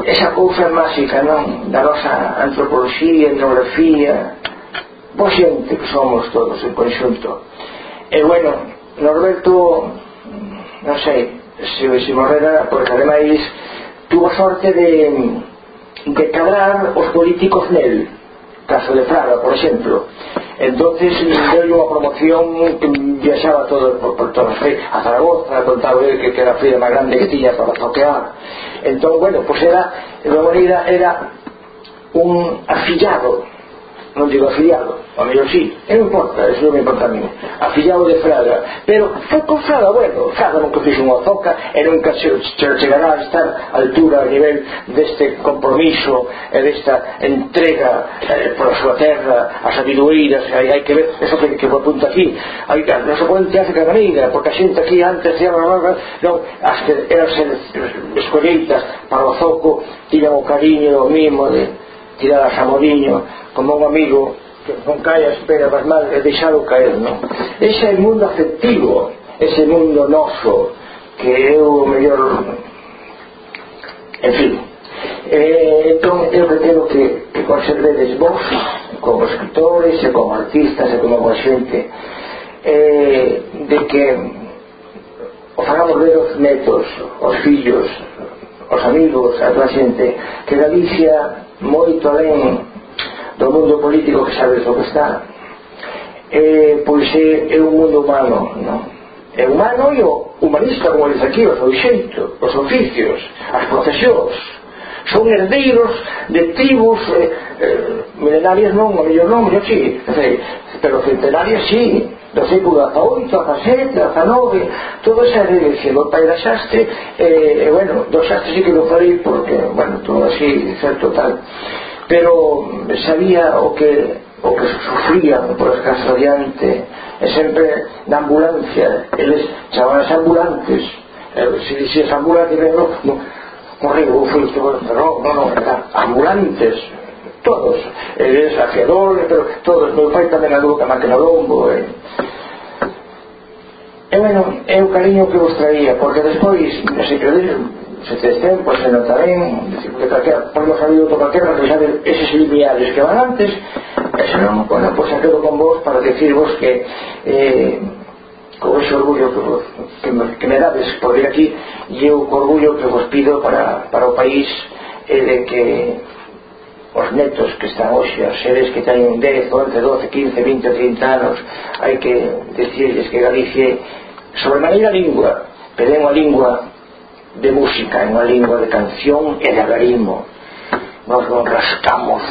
esa cousa máxica, non? Da nosa antropoloxía, etnografía, boa xente que somos todos en conxunto. E bueno, Norberto non sei se, se morrera porque ademais tuvo sorte de de cadrar os políticos nel caso de Fraga, por exemplo entonces deu unha promoción que viaxaba todo por, por toda a Zaragoza, contaba que, que era a feira máis grande que tiña para toquear. Entón, bueno, pois pues era de maneira era un afillado non digo afiliado, o mellor sí, non importa, eso non me importa a mí, afiliado de Fraga, pero foi con Fraga, bueno, Fraga nunca fixe unha zoca, e nunca che, che chegará a estar a altura a nivel deste compromiso e desta entrega eh, pola súa terra, as abidueiras, hai, hai que ver, eso que, que apunta aquí, hai, non se pode hace caganeira, porque a xente aquí antes tiña unha non, as que eran escolleitas para o zoco, tiñan o cariño, o mimo de tirar a xamodiño como un amigo que con calla espera as mal e deixado caer non? ese é o mundo afectivo ese mundo noso que é o mellor en fin eh, entón eu que que, que conservedes vos como escritores e como artistas e como boa xente eh, de que o fagamos ver os netos os fillos os amigos, a toda a xente que Galicia moito alén do mundo político que sabes o que está eh, pois é, é un mundo humano non? é humano e o humanista como diz aquí, o seu xeito os oficios, as profesións son herdeiros de tribus eh, eh, milenarias non, o mellor non, yo sí, pero centenarias sí da século XVIII a XVII, a XIX todo xa é de Xego Pai da Xastre e, e bueno, do Xastre sí que lo farei porque, bueno, todo así certo tal. Pero sabía o que o que sufrían por escaso adiante e sempre na ambulancia eles chamaban as ambulantes. Se dixías ambulante non, non, correu, foi, non, non, non, non, ambulantes, todos eres aseador pero todos meu pai tamén andou tamén que no lombo eh. e bueno eh, é o cariño que vos traía porque despois se credes se tes tempo se notarén de calquera, por lo sabido to calquera sabe eses lineales que van antes e senón, bueno, pois pues, quedo con vos para decirvos que eh, con ese orgullo que, vos, que, me, que me dades por vir aquí e o orgullo que vos pido para, para o país é de que os netos que están hoxe, os seres que teñen 10, 11, 12, 15, 20, 30 anos, hai que decirles que Galicia sobre maneira lingua, pero é unha lingua de música, é unha lingua de canción e de agarismo. Nos non rascamos,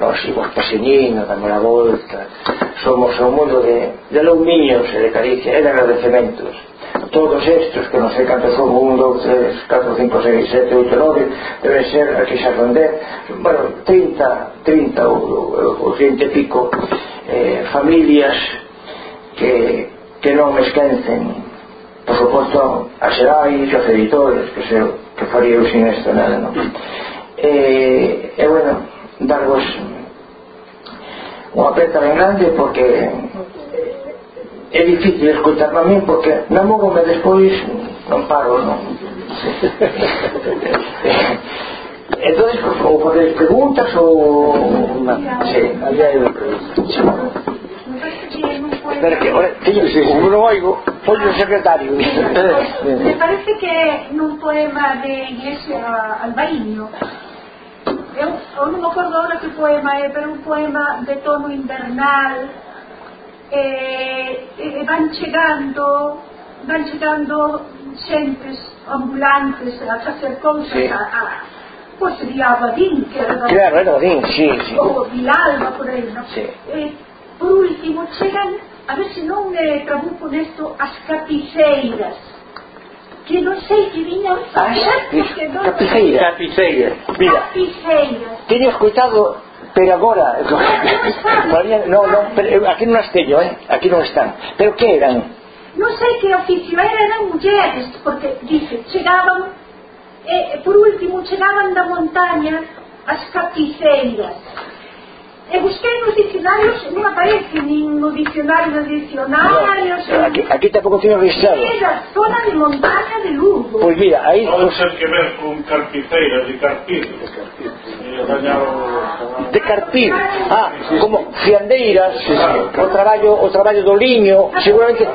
nos imos pasiñinos, damos a volta, somos un mundo de, de loumiños e de caricias e de agradecementos todos estos que non sei cantos son 1, 2, 3, 4, 5, 6, 7, 8, 9 deben ser, aquí xa son 10 bueno, 30, 30 ou, ou, ou 30 e pico eh, familias que, que non esquencen por suposto a xerais, os editores que, se, que faría eu sin esta nada non? e, e bueno darvos unha aperta ben grande porque é difícil escutar a mí porque namógome despois non paro, non? entón, ou facedes preguntas ou... Sí, había unha pregunta. Sí. Pero que, ora, teño, sí, sí. non oigo, foi o secretario. Eh, me eh. parece que nun poema de Iglesia Albaíño, eu, eu non me acordo agora que poema é, pero un poema de tono invernal, eh, e van chegando van chegando xentes ambulantes a facer cousas sí. a, a pois pues, sería Abadín que era claro, era Abadín, sí, sí. ou Vilalba por aí no? sí. eh, por último chegan a ver se non me trabuco nesto as capiceiras que non sei que viñan ah, capiceiras capiceiras, mira capiceiras. teño escutado Pero agora, (laughs) María, no, no, pero, eh, aquí non as teño, eh? aquí non están. Pero que eran? Non sei que oficio era, eran mulleres, porque, dice, chegaban, eh, por último, chegaban da montaña as capiceiras busqué nos dicionarios, non aparece nin no dicionario dos dicionarios. No, aquí, aquí tampouco tiño registrado. É da zona de montaña de Lugo. Pois pues mira, aí... Pode ser que ver con carpiceiras de carpir. De carpir. De carpir. Ah, como fiandeiras, o traballo o traballo do liño, seguramente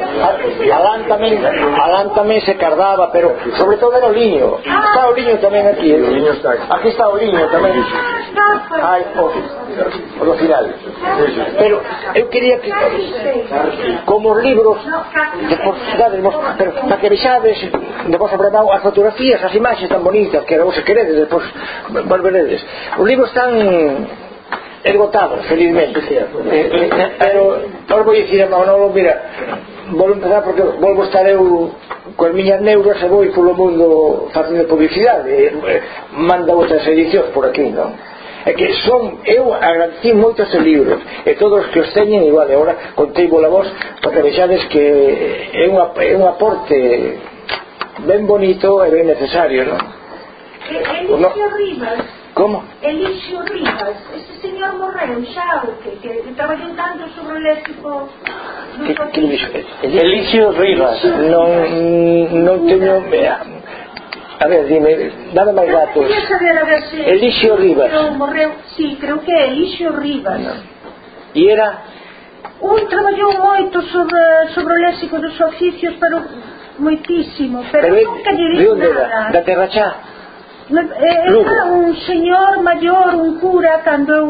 alán tamén, alán tamén se cardaba, pero sobre todo era o liño. Está o liño tamén aquí. Eh? Aquí está o liño tamén. Ai, pois polo final pero eu quería que como os libros de porcidades vos, pero para que vexades de vos abradao as fotografías as imaxes tan bonitas que vos queredes depois volveredes os libros están esgotados felizmente eh, eh, eh, pero os vou dicir a Manolo mira volvo empezar porque volvo estar eu coas miñas neuras e vou polo mundo facendo publicidade eh, eh, manda outras edicións por aquí non? é que son eu agradecí moito ese libro e todos que os teñen igual e agora contei a vos para que vexades que é, unha, é un aporte ben bonito e ben necesario non? Elixio no? Rivas Como? Elixio Rivas, ese señor morreu xa o que, que traballou tanto sobre o léxico que, que Elixio Rivas non, non teño A ver, dime, dame máis datos. Quería saber, a ver se... Elixio Rivas. Creo, morreu, sí, creo que é Elixio Rivas. No. E era... Un traballou moito sobre, sobre o léxico dos oficios, pero moitísimo, pero, pero nunca lle dixo nada. Da Terrachá? Eh, era un señor maior, un cura, cando eu...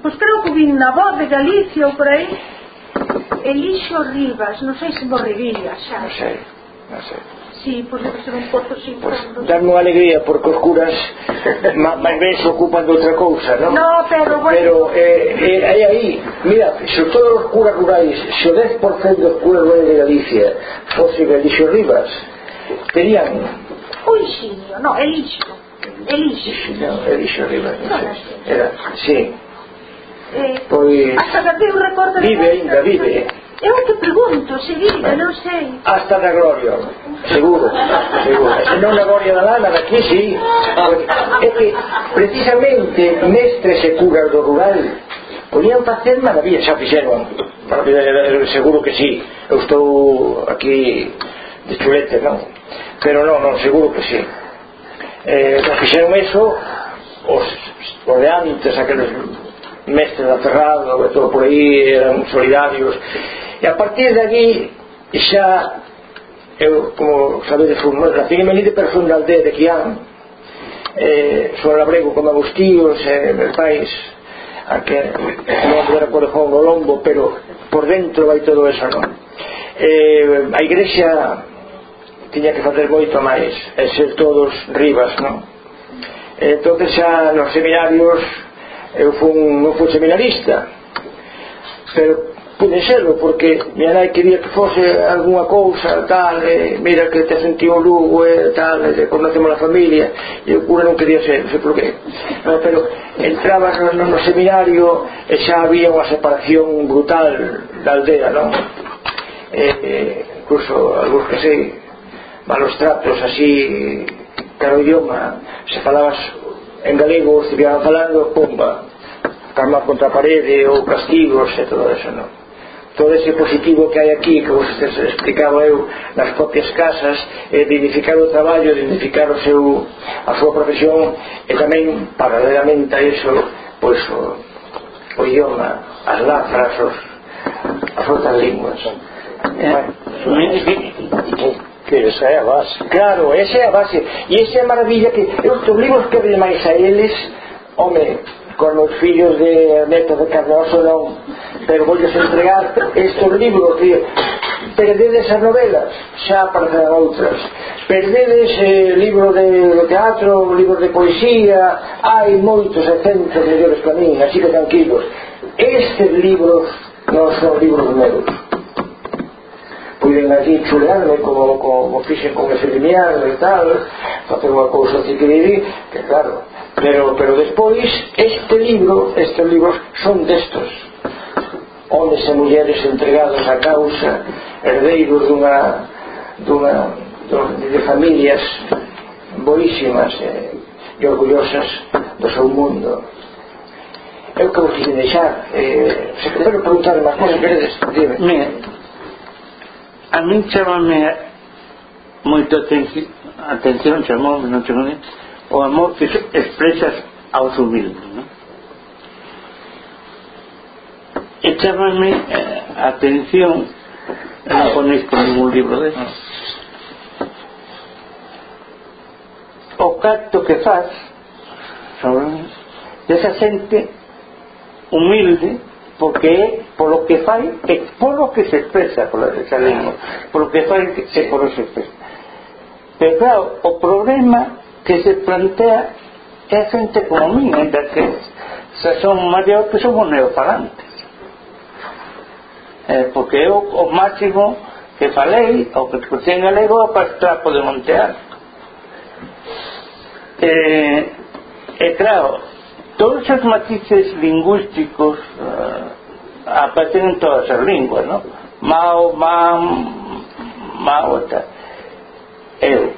Pois creo que vin na voz de Galicia ou por aí. Elixo Rivas, non sei se morrería xa. Non sei, non sei. Sí, porque ser un porto sin fondo. Darme unha alegría, porque os curas máis ben se ocupan de outra cousa, non? No, pero bueno... Pero eh, eh, aí, aí, mira, se todos os curas rurais, se o 10% dos curas rurais de Galicia fosen Elixo Rivas, terían... Un xinio, no, Elixio Elixo. No, Elixio Rivas, non sei. Era, sí. Eh, pois... Hasta que un recorte... Vive, ainda vive. vive. Eu te pregunto, seguida, non sei. Hasta da Gloria, seguro, seguro. Se non da Gloria da Lana, daqui sí. É que precisamente mestres e curas do rural podían facer maravillas, xa fixeron. Seguro que sí. Eu estou aquí de chulete, non? Pero non, non, seguro que sí. Eh, fixeron eso os, os de antes, aqueles mestres da Ferrado, todo por aí, eran solidarios e a partir de aquí xa eu como sabedes fun moi recibime de perfum da aldea de Quián eh, sobre labrego con Agustíos e eh, meus pais a que non era por o lombo pero por dentro vai todo eso non? Eh, a igrexa tiña que facer moito máis e ser todos rivas non? Eh, entonces xa nos seminarios eu fun, non fui seminarista pero pude serlo porque mi nai quería que fose algunha cousa tal, e, mira que te sentí un lugo e tal, e, conocemos a familia e o cura non quería ser, non sei por qué ah, no, pero entrabas no, no seminario e xa había unha separación brutal da aldea non? E, incluso algúns que sei malos tratos así caro idioma se falabas en galego se iban falando, pumba calma contra a parede ou castigos e todo eso, non? todo ese positivo que hai aquí que vos explicaba eu nas propias casas eh, dignificar o traballo de identificar o seu, a súa profesión e tamén paralelamente a iso pois o, o idioma as lafras os, as outras linguas. Eh, bueno, que esa é a base. Claro, esa é a base. E esa é a maravilla que eu te obligo que máis a eles home con os fillos de netos de Cardoso non pero volles entregar estes libros que perdedes as novelas xa para outras. Perdedes eh, libro de teatro libro de poesía. Hai moitos e centos mellores para min así que tranquilos. Estes libros non son libros meus. Puiden allí chulearme como, como fixen con ese limiar e tal facer unha cousa así que viví que claro. Pero, pero despois este libro estes libros son destos homes e mulleres entregados á causa herdeiros dunha, dunha de familias boísimas e, e orgullosas do seu mundo. Eu que vos deixar eh, se quero preguntar unha cosa queredes, dime. Mira, a min chamame moito atención atención chamou non chamou o amor que expresas aos humildes non? que chámanme eh, atención non ponéis con ningún libro de ah. o cacto que faz sobre desa xente humilde porque é polo que fai é polo que se expresa polo, esa ah. lengua, polo que fai é polo que se expresa. Pero claro, o problema que se plantea é xente como mí ainda que xa son maior que somos neofalantes eh, porque eu o máximo que falei o que escuché en galego para trapo de Montear eh, e claro todos os matices lingüísticos eh, aparecen en todas as linguas ¿no? mao, mam mao tal eu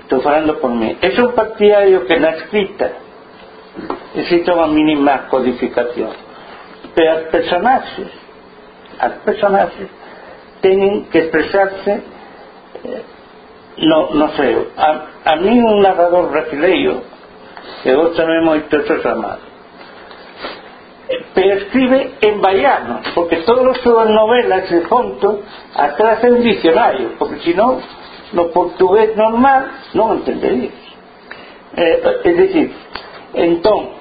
estou falando por mí é un partidario que na escrita existe unha mínima codificación pero as personaxes as personaxes teñen que expresarse eh, no, no sei a, a mí un narrador brasileiro que gostame moito Xos Amado pero escribe en baiano porque todas as súas novelas de fonto atrás é un dicionario porque senón no portugués normal non entenderías. Eh, é dicir entón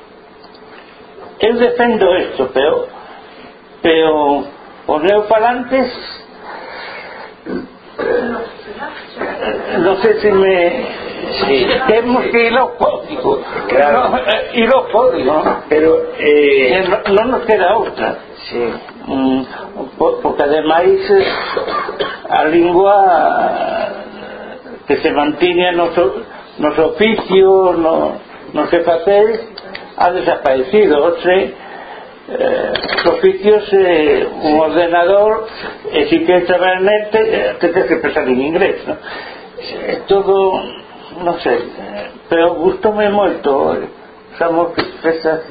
eu defendo isto pero pero Os neopalantes, non sei se me... Sí. Temos que ir aos códigos. Claro. No, eh, ir aos códigos. Pero, eh... non, non nos queda outra. Sí. Mm, porque ademais a lingua que se mantiña nos, nos oficios, no, no no facer, ha desaparecido. Oxe, sitios eh, un ordenador e si queres traballar nete te tens que pensar en inglés no? eh, todo non sei eh, pero gustome moito eh, somos presas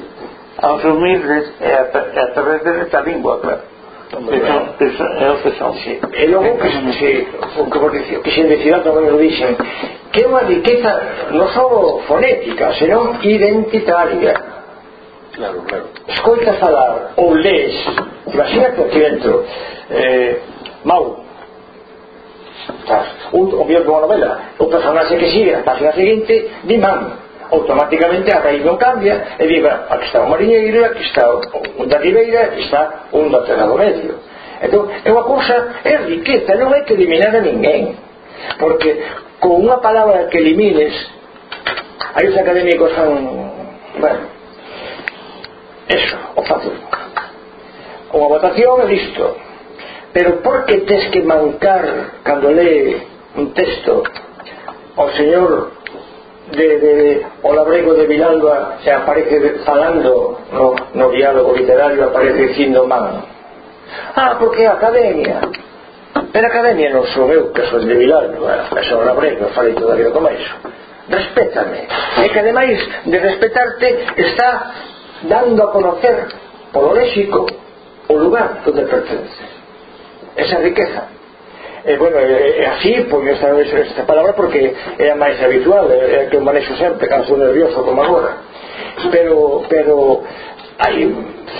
aos humildes e a, eh, a través desta lingua claro que son, que son, é o que son sí. e logo que, o que, porque, que se decida tamén o dixen que é unha riqueza non só fonética senón identitaria Claro, claro. Escoita falar ou lees, imagínate aquí dentro, eh, Mau, estás, un, o mellor dunha novela, o personaxe que sigue a página seguinte, di man, automáticamente a raíz non cambia e diga, aquí está o mariñeiro, aquí está un da ribeira, aquí está un da terra do medio. Entón, é unha cousa, é riqueza, non hai que eliminar a ninguén. Porque con unha palabra que elimines, aí os académicos son, bueno, eso, o fatulo Unha a votación e listo pero por que tes que mancar cando lee un texto? Ao señor de, de, o labrego de Vilalba se aparece falando no, no diálogo literario aparece dicindo man. Ah, porque a academia. Pero a academia non sou eu que sou de Vilalba é sou labrego, falei toda a vida como iso respétame. E que ademais de respetarte está dando a conocer polo léxico o lugar donde pertence esa riqueza. E bueno, e, así poño esta, esta palabra porque é a máis habitual é a que manexo sempre cando sou nervioso como agora. Pero, pero hai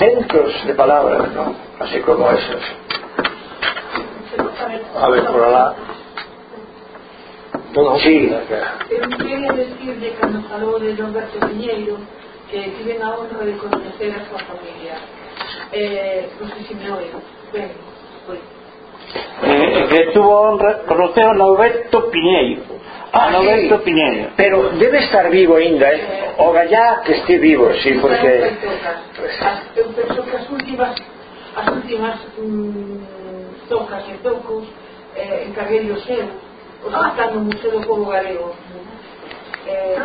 centros de palabras ¿no? así como esas a ver, por alá. Todo sí. Eu queria decir de cando falou de Don Berto Piñeiro que tiven a honra de conocer a súa familia. Eh, non sei se me oi. Ben, pois. Eh, que tuvo honra, conoceu a Norberto Piñeiro. Ah, ah, Norberto sí. Piñeiro. Pero debe estar vivo ainda, eh? eh. O gallá que esté vivo, sí, porque... As, eu penso que as últimas, as últimas mm, tocas e tocos eh, encarguei o seu, os ah. está no Museo do povo Galego. Eh,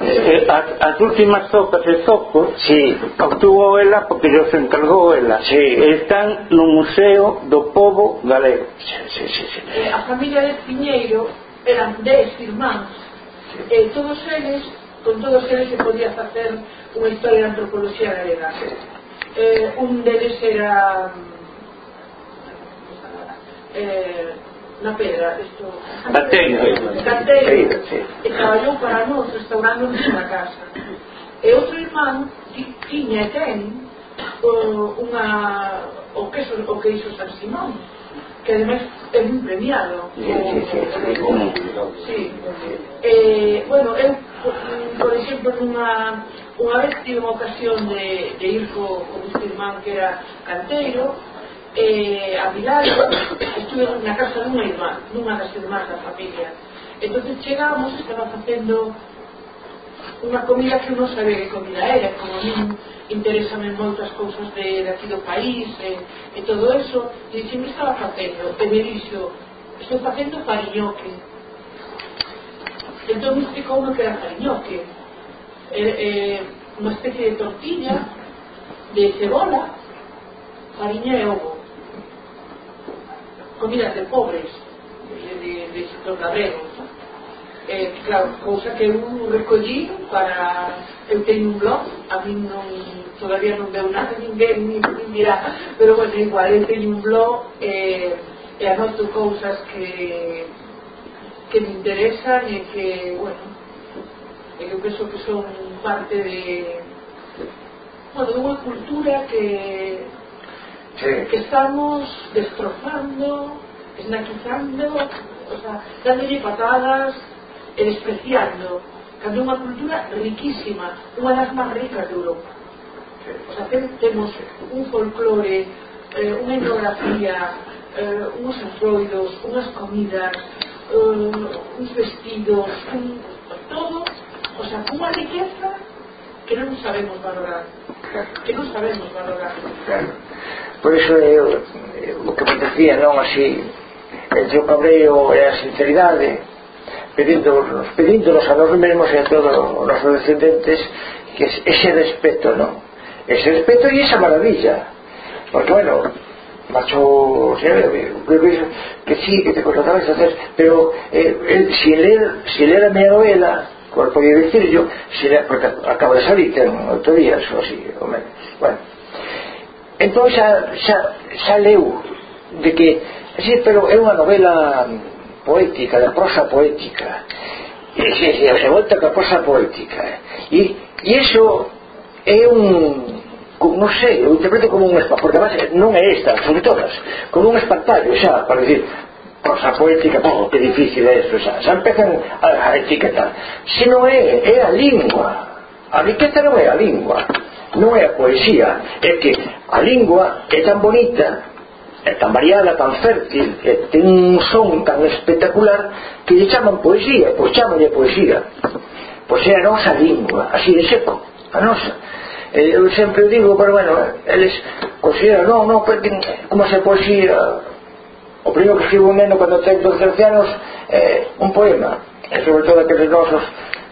eh as últimas sopas e socos sí. obtuvo ela porque os encargou ela sí. están no Museo do Povo Galego sí, sí, sí, sí. Eh, a familia de Piñeiro eran dez irmáns sí. eh, todos eles con todos eles se podía facer unha historia de antropología galega eh, un deles era mm, eh, na pedra, isto... Casteño. Casteño, sí, sí. e traballou para nós restaurando na casa. E outro irmán tiña e ten o, unha, o queso o que hizo San Simón, que ademais é un premiado. Sí, sí, sí, sí, sí. Eh, bueno, eu, por exemplo, nunha, unha vez tive unha ocasión de, de ir co, co meu irmán que era canteiro, eh, a Vilalba estuve na casa dunha irmá dunha das irmás da familia. Entonces e estaba facendo unha comida que non sabía que comida era como non interesame moitas cousas de, de aquí do país e, e todo eso. E dixen me estaba facendo e me dixo estou facendo fariñoque entón me explicou que era fariñoque eh, eh, unha especie de tortilla de cebola fariña e ovo comidas de pobres, de, de sector labrego. Eh, claro, cousa que eu recollí para... Eu teño un blog, a min non, todavía non veo nada, (laughs) ninguén, ninguén dirá, pero bueno, igual, eu teño un blog eh, e anoto cousas que que me interesan e que, bueno, e que eu penso que son parte de, bueno, de unha cultura que sí. estamos destrozando, esnaquizando, o sea, dándolle patadas e despreciando cando unha cultura riquísima, unha das máis ricas de Europa. Sí. O sea, temos un folclore, eh, unha etnografía, eh, uns afroidos, unhas comidas, eh, uns vestidos, un, todo, o sea, unha riqueza que non sabemos valorar. Que non sabemos valorar. Claro. Por iso eu, o que me decía non así eh, entre o cabreo e a sinceridade pedíndonos, pedíndonos a nós mesmos e a todos os nosos descendentes que ese respeto non? Ese respeto e esa maravilla. Porque bueno macho eh, que, que sí, que te contratabas a hacer pero eh, eh, si ler si ler a mi novela como podía decir yo si leer, porque acaba de salir ten oito días ou así o menos bueno entón xa, xa, xa leu de que sí, pero é unha novela poética, da prosa poética. E, e, e, volta ca prosa poética. E, e iso é un non sei, eu interpreto como un espazio porque además non é esta, sobre todas como un espantallo xa, para dicir prosa poética, po, que difícil é isto xa, xa empezan a, a etiquetar. Se non é, é a lingua. A riqueza non é a lingua non é a poesía, é que a lingua é tan bonita, é tan variada, tan fértil, é, ten un son tan espectacular que lle chaman poesía, pois chamanlle poesía. Pois é a nosa lingua, así de seco, a nosa. Eu sempre digo, pero bueno, eles consideran, non, non, porque como se poesía, o primeiro que escribo un neno cando ten 12 anos, é eh, un poema, e sobre todo aqueles nosos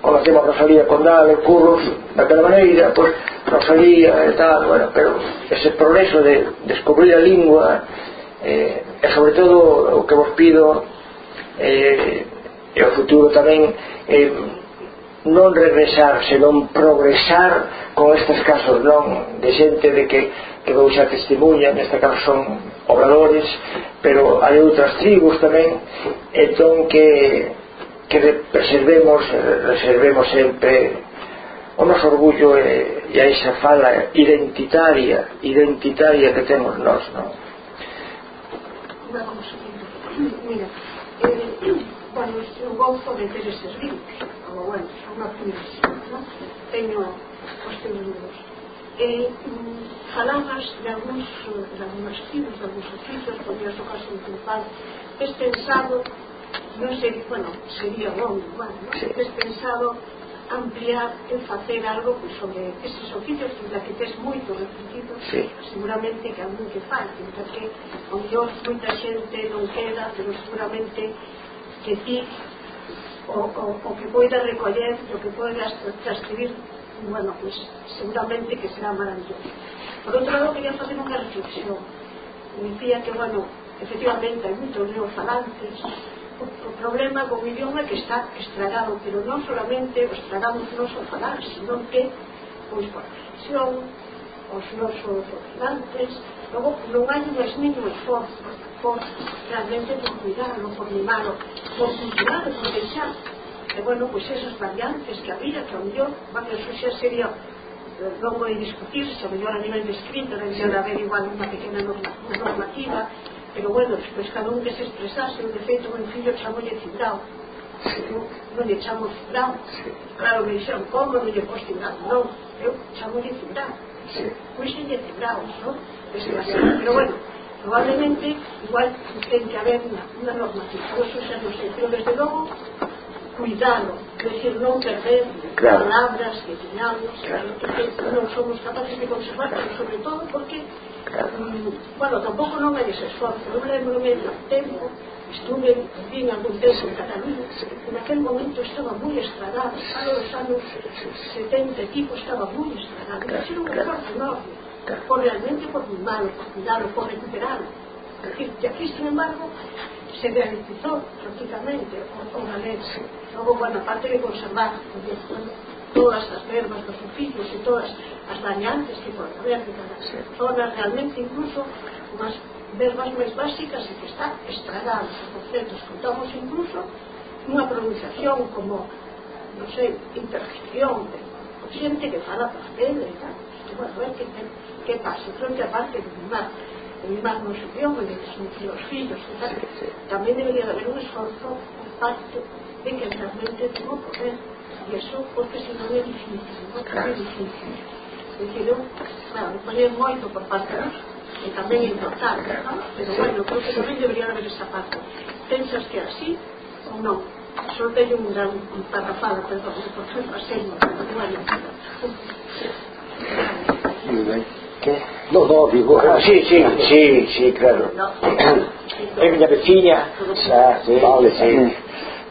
con o tema Rosalía Condal en Curros daquela maneira pois, Rosalía e tal bueno, pero ese progreso de descubrir a lingua eh, e sobre todo o que vos pido eh, e o futuro tamén eh, non regresar senón progresar con estes casos non de xente de que que vou xa testemunha, neste caso son obradores, pero hai outras tribus tamén, entón que que preservemos, eh, reservemos sempre o noso orgullo e, e a esa fala identitaria, identitaria que temos nós, non? Mira, eh, bueno, eu gozo de ter eses libros, como bueno, unha privación, non? Teño os teus libros. E mm, falabas de algúns de algúns filhos, de algúns oficios, podías o en tu pensado non sei, bueno, sería bom igual, non? Sí. Tes pensado ampliar e facer algo pues, sobre esos oficios da que tes moito repetido sí. seguramente que algún que falte porque o mellor moita xente non queda pero seguramente que ti o, o, o que poida recoller o que poidas transcribir bueno, pues, seguramente que será maravilloso por outro lado quería facer unha reflexión dicía que bueno, efectivamente hai moitos neofalantes o problema con o idioma que está estragado, pero non solamente o estragamos o noso falar, senón que pois, coa reflexión, os nosos gobernantes, logo non hai unhas mínimo esforzo por realmente por cuidarlo, por mimarlo, por culturar, por deixar. E bueno, pois esas variantes que había, que a mellor, bueno, eso xa sería eh, non vou discutir se a mellor a nivel de escrito, debe de haber igual unha pequena normativa, pero bueno, despois cada un que se expresase de feito, meu fillo chamoulle cindao eu non lle chamo cibrao claro, me dixeron, como non lle pos cindao non, eu chamoulle cindao lle cibrao, non? pero bueno, probablemente igual ten que haber unha, unha normativa. Eso xa non sei, pero desde logo cuidado, quer non perder claro. palabras, declinarnos, claro. que non somos capaces de conservar, pero sobre todo porque Claro. Bueno, tampouco non é desesforzo. Eu lembro medio tempo, estuve, vivín algún tempo en Cataluña, en aquel momento estaba moi estragado, para os anos 70 e pico estaba moi estragado, Claro, Era un esforzo enorme, claro. por realmente por mimalo, por cuidarlo, por recuperarlo. Es decir, que aquí, sin embargo, se realizó prácticamente o, o galés. Logo, bueno, aparte de conservar, porque, todas as verbas dos oficios e todas as variantes que pode haber de cada zona realmente incluso unhas verbas máis básicas e que están estragadas. Os conceptos contamos incluso unha pronunciación como non sei, interjección de xente que fala para pedra e tal. Bueno, a ver que, que pasa. Frente a parte de mimar de mimar non se idioma de transmitir os filhos e tal. Sí, sí. tamén debería haber un esforzo por parte de que realmente tengo poder. Y eso porque si no es difícil ¿no? claro. es difícil es decir, eu, claro, poñer moito por parte ¿no? e tamén é importante ¿no? pero sí. bueno, creo que tamén debería haber esa parte pensas que así ou non só teño un gran parrafado perdón, porque pasei bueno Muy bien. ¿Qué? No, no, digo. Ah, sí, sí, sí, sí, claro. No. Es mi vecina. Ah, sí, vale, sí.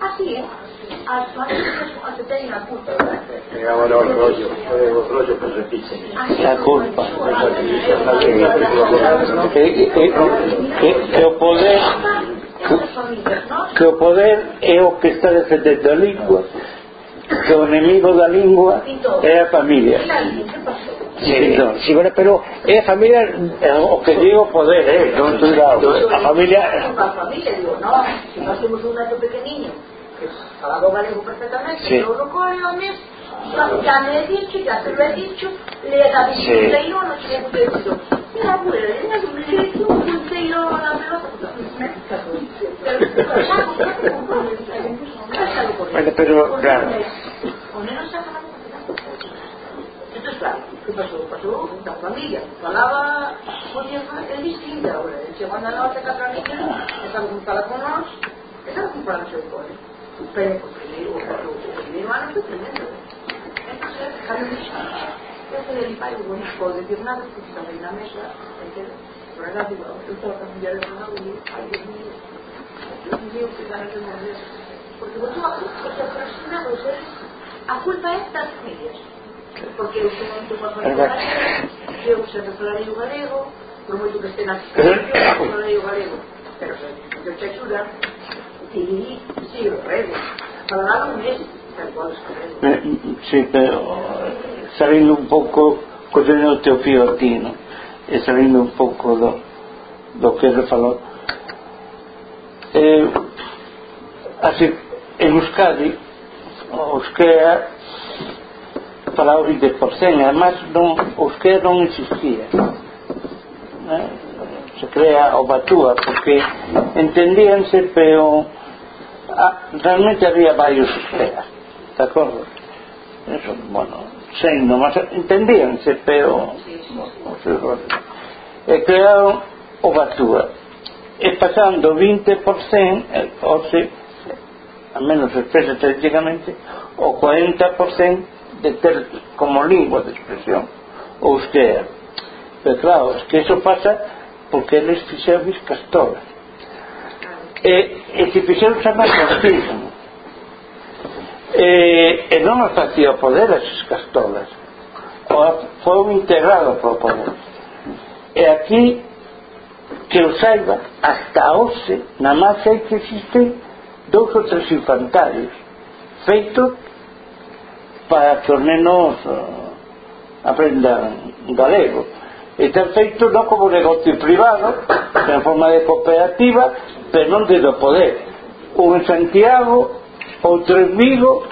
Así es. Llegaba los rollos, los rollos que repiten. La culpa. Eh, eh, eh, que, que, que o poder que, que o poder é o que está defendendo a lingua. Que o enemigo da lingua é a familia. Sí, no, sí, bueno, pero é a familia o que digo poder, eh, non, a familia a familia, digo, no, si no hacemos un dato pequeniño que falaba o galego perfectamente, sí. pero lo coe o mes ya me he dicho, ya se lo he dicho, le he dado un punteiro, no sé qué punteiro. Mira, abuela, le he dado un punteiro a la. Bueno, pero, claro. Entonces, claro, ¿qué pasó? Pasó una familia. Falaba, podía es distinta ahora. Llegó a la noche que a mí, estaba juntada con nos, estaba comprando el cole. público primero, o primeiro ano foi tremendo. Entonces, dejaron Eso del pai, bueno, puedo decir nada, porque estaba en la mesa, entero. Por acá digo, yo estaba cambiando el mano y digo, ay Dios mío, Dios mío, que gana el mundo. Porque vos tú, esta persona, vos eres, a culpa é das familias. Porque eu sei moito coa familia eu sempre falarei o galego, por moito que estén as eu falarei o galego. Pero se, eu te axuda, Sí, sí, eh, Sí, pero salendo un pouco collendo o teu fío aquí, no? e salindo un pouco do, do que se falou eh, así, en Euskadi os que para o 20% además non, os que non existía eh? se crea o batúa porque entendíanse pero Realmente había varios esferas, de acordo? Eso, bueno, sen nomás entendíanse, pero os errores. E crearon o Batúa. E pasando 20% ao a menos expresa estratégicamente, o 40% de ter como lingua de expresión o euskera. Pero claro, es que eso pasa porque eles fixeron castoras e, e se fixeron chamar castismo e, e non os facía poder as castolas foi un integrado por poder. E aquí que o saiba hasta hoxe na masa que existen dous ou tres infantarios feitos para que os nenos aprendan galego. E ter feito non como negocio privado en forma de cooperativa pero non de o poder. O en Santiago outro en Vigo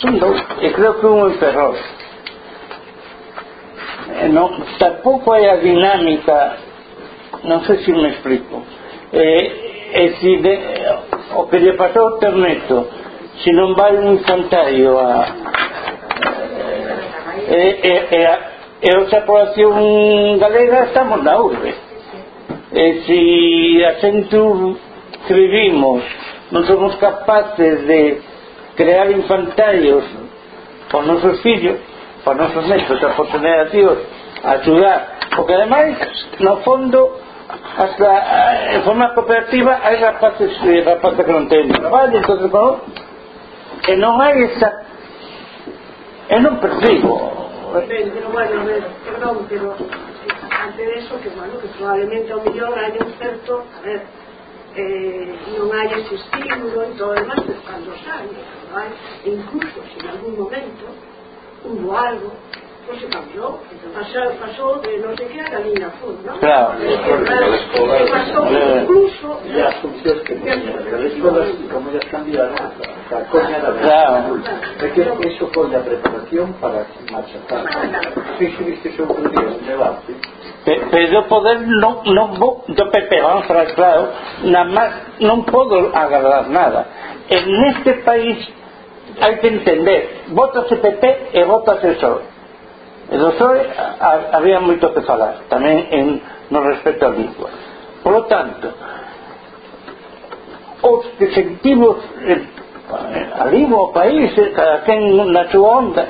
son dous e creo que un en Ferrol e eh, non, tampouco hai a dinámica non sei se me explico. E, e si de, o que lle pasou ao Terneto se non vai un infantario a e, e, e, a, e a outra población galega estamos na urbe e se a xente que vivimos non somos capaces de crear infantarios para nosos fillos para nosos netos e para a a ayudar porque ademais no fondo hasta eh, en forma cooperativa hai rapaces e rapaces que non teñen traballo entonces, bueno, que non hai esa eu non percibo perdón, pero antes de eso, que, bueno, que probablemente ao millón hai un certo, a ver, eh, non hai ese estímulo e todo demás, pero cando sai, cando hai, e incluso se en algún momento hubo algo, pues se cambió, pasó, pasó de no sé qué a la línea azul ¿no? Claro, de, de, pasó incluso las funciones que las escuelas como ellas cambiaron, la coña era claro. Es que eso fue la preparación para marchar. Si subiste sobre un día un debate, Pero poder non, non vou, do Pepe, vamos falar claro, na máis non podo agarrar nada. En este país hai que entender, votase PP e votase o PSOE. E do PSOE había moito que falar, tamén en, no respecto á lingua. Por lo tanto, os que sentimos eh, a lingua, o país, eh, cada quen na súa onda,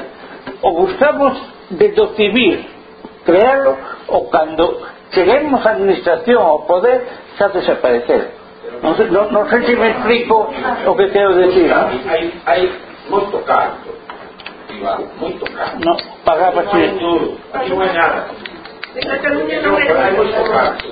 o buscamos de docibir crearlo o cando cheguemos á administración ao poder xa desaparecer. Non, sei, non, non sei se me explico o que quero decir hai, hai moito canto moito canto. No, pagaba aquí aquí non hai nada. En Cataluña non hai moito canto.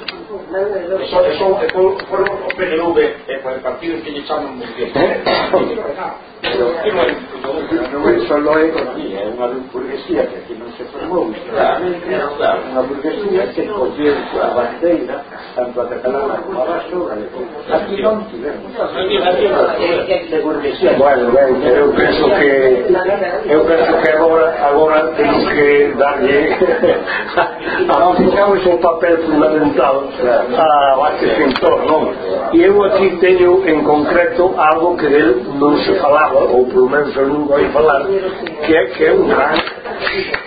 Eso, eso, eso, por o PNV e por el partido que lle chaman muy bien. ¿Eh? Però, é só solo è é unha burguesía que aquí non se formou históricamente, una burguesía que convierte a bandeira tanto a catalana como a bassola, aquí non tivemos. vede. burguesia. Bueno, ben, eu penso que eu penso que agora agora temos que darlle a fixamos o papel fundamental a Vázquez Pintor, non? E eu aquí teño en concreto algo que del non se falaba falava, ou pelo menos eu nunca ouvi falar, que é que é um gran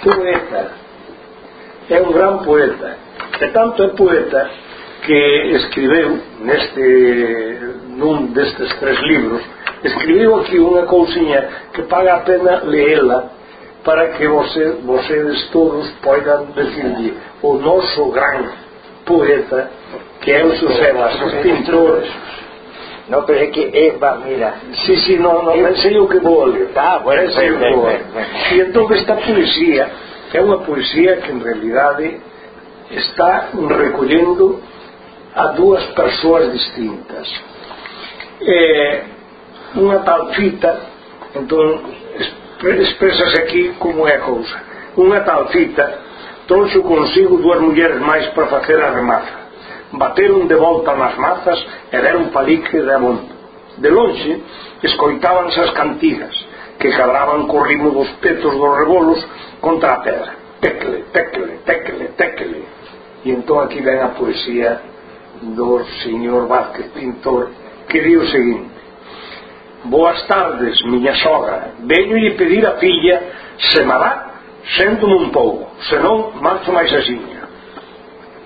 poeta. É um gran poeta. E tanto é poeta que escribeu neste nun destes tres libros escribiu aquí unha cousiña que paga a pena leela para que vose, vosedes todos poidan decirle oh, o noso gran poeta que é o José Bastos Pintor No, pero es que Eva, mira. Sí, sí, no, no, eu... sei o que vou ler. Ah, bueno, pensei ben, ben, ben, ben. E entón esta poesía é unha poesía que en realidade está recollendo a dúas persoas distintas. Eh, unha tal cita, entón expresas aquí como é a cousa. Unha tal cita, trouxo consigo dúas mulleres máis para facer a remaza bateron de volta nas mazas e deron palique de abondo. De longe, escoitábanse as cantigas, que cadraban co ritmo dos petos dos rebolos contra a pedra. Tecle, tecle, tecle, tecle. E entón aquí ven a poesía do señor Vázquez Pintor que di o seguinte Boas tardes, miña sogra Veño lle pedir a filla se me dá un pouco senón marcho máis asiña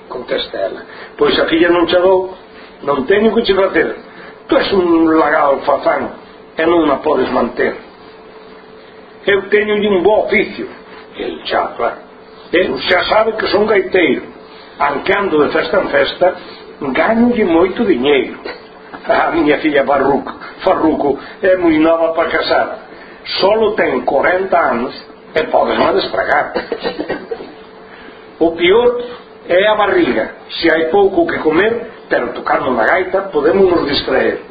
Contesta ela Pois a filla non che dou Non teño que che facer. Tu és un lagal fazán E non a podes manter. Eu teño un bo oficio El xa, claro Eu xa sabe que son gaiteiro. Aunque ando de festa en festa Gañolle moito diñeiro. A miña filla Farruco, Farruco é moi nova para casar. Solo ten 40 anos E podes má despragar O pior é a barriga. Se hai pouco que comer, pero tocando na gaita, podemos nos distraer.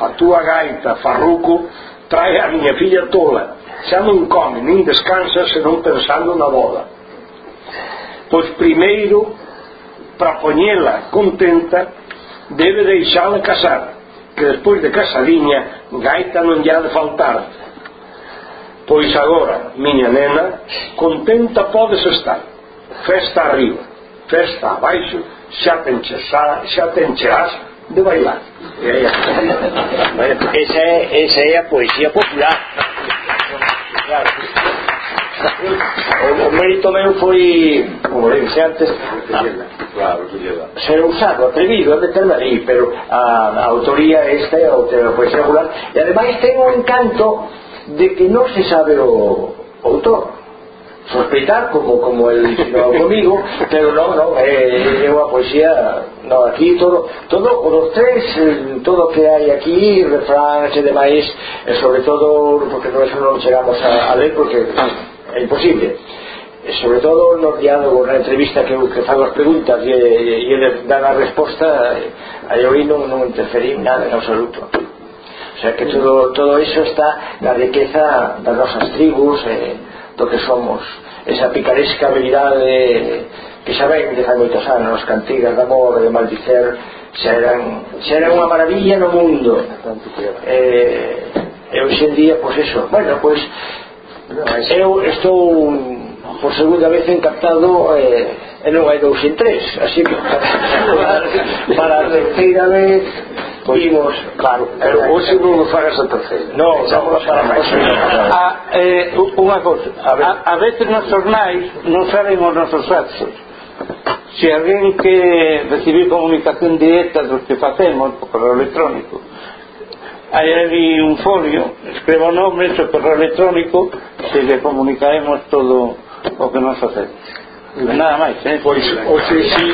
A tua gaita, farruco, trae a miña filla tola. Xa non come, nin descansa, senón pensando na boda. Pois primeiro, para poñela contenta, debe deixala casar, que despois de casadiña, gaita non lle ha de faltar. Pois agora, miña nena, contenta podes estar festa arriba, festa abaixo, xa te, enchesada, xa te encherás de bailar. bueno, esa, é, esa é a poesía popular. Claro. O, o mérito meu foi, como dixen antes, claro, ser usado, atrevido a meterme ali, pero a, a autoría esta é a poesía popular. E ademais ten o encanto de que non se sabe o, o autor sospeitar como como el (laughs) comigo pero non, non, é, é unha poesía no aquí todo, todo os tres eh, todo que hai aquí refráns e demais e eh, sobre todo porque non, eso non chegamos a, a ler porque é imposible. E sobre todo nos diálogos na entrevista que, que fan as preguntas e, e, e eles dan a resposta a eu non, non interferí nada en absoluto. O sea que todo, todo iso está na riqueza das nosas tribus eh, do que somos. Esa picaresca habilidade que xa ven de fai moitos anos cantigas de amor, de maldicer xa eran, xa eran unha maravilla no mundo. Eh, e hoxe en día pois eso, bueno, pois eu estou por segunda vez encantado eh, e non hai dous en tres así que (laughs) para, para a terceira vez Imos, claro, pero hoxe non o fagas a terceira. Non, vamos para máis. A, ah, eh, unha cousa, a, a, a veces nos xornais non saben os nosos actos. Se alguén que recibir comunicación directa dos que facemos por correo electrónico hai ali un folio, escreva o nome, o correo electrónico, e le comunicaremos todo o que nos facemos. Nada máis, eh? Pois, hoxe. Sí.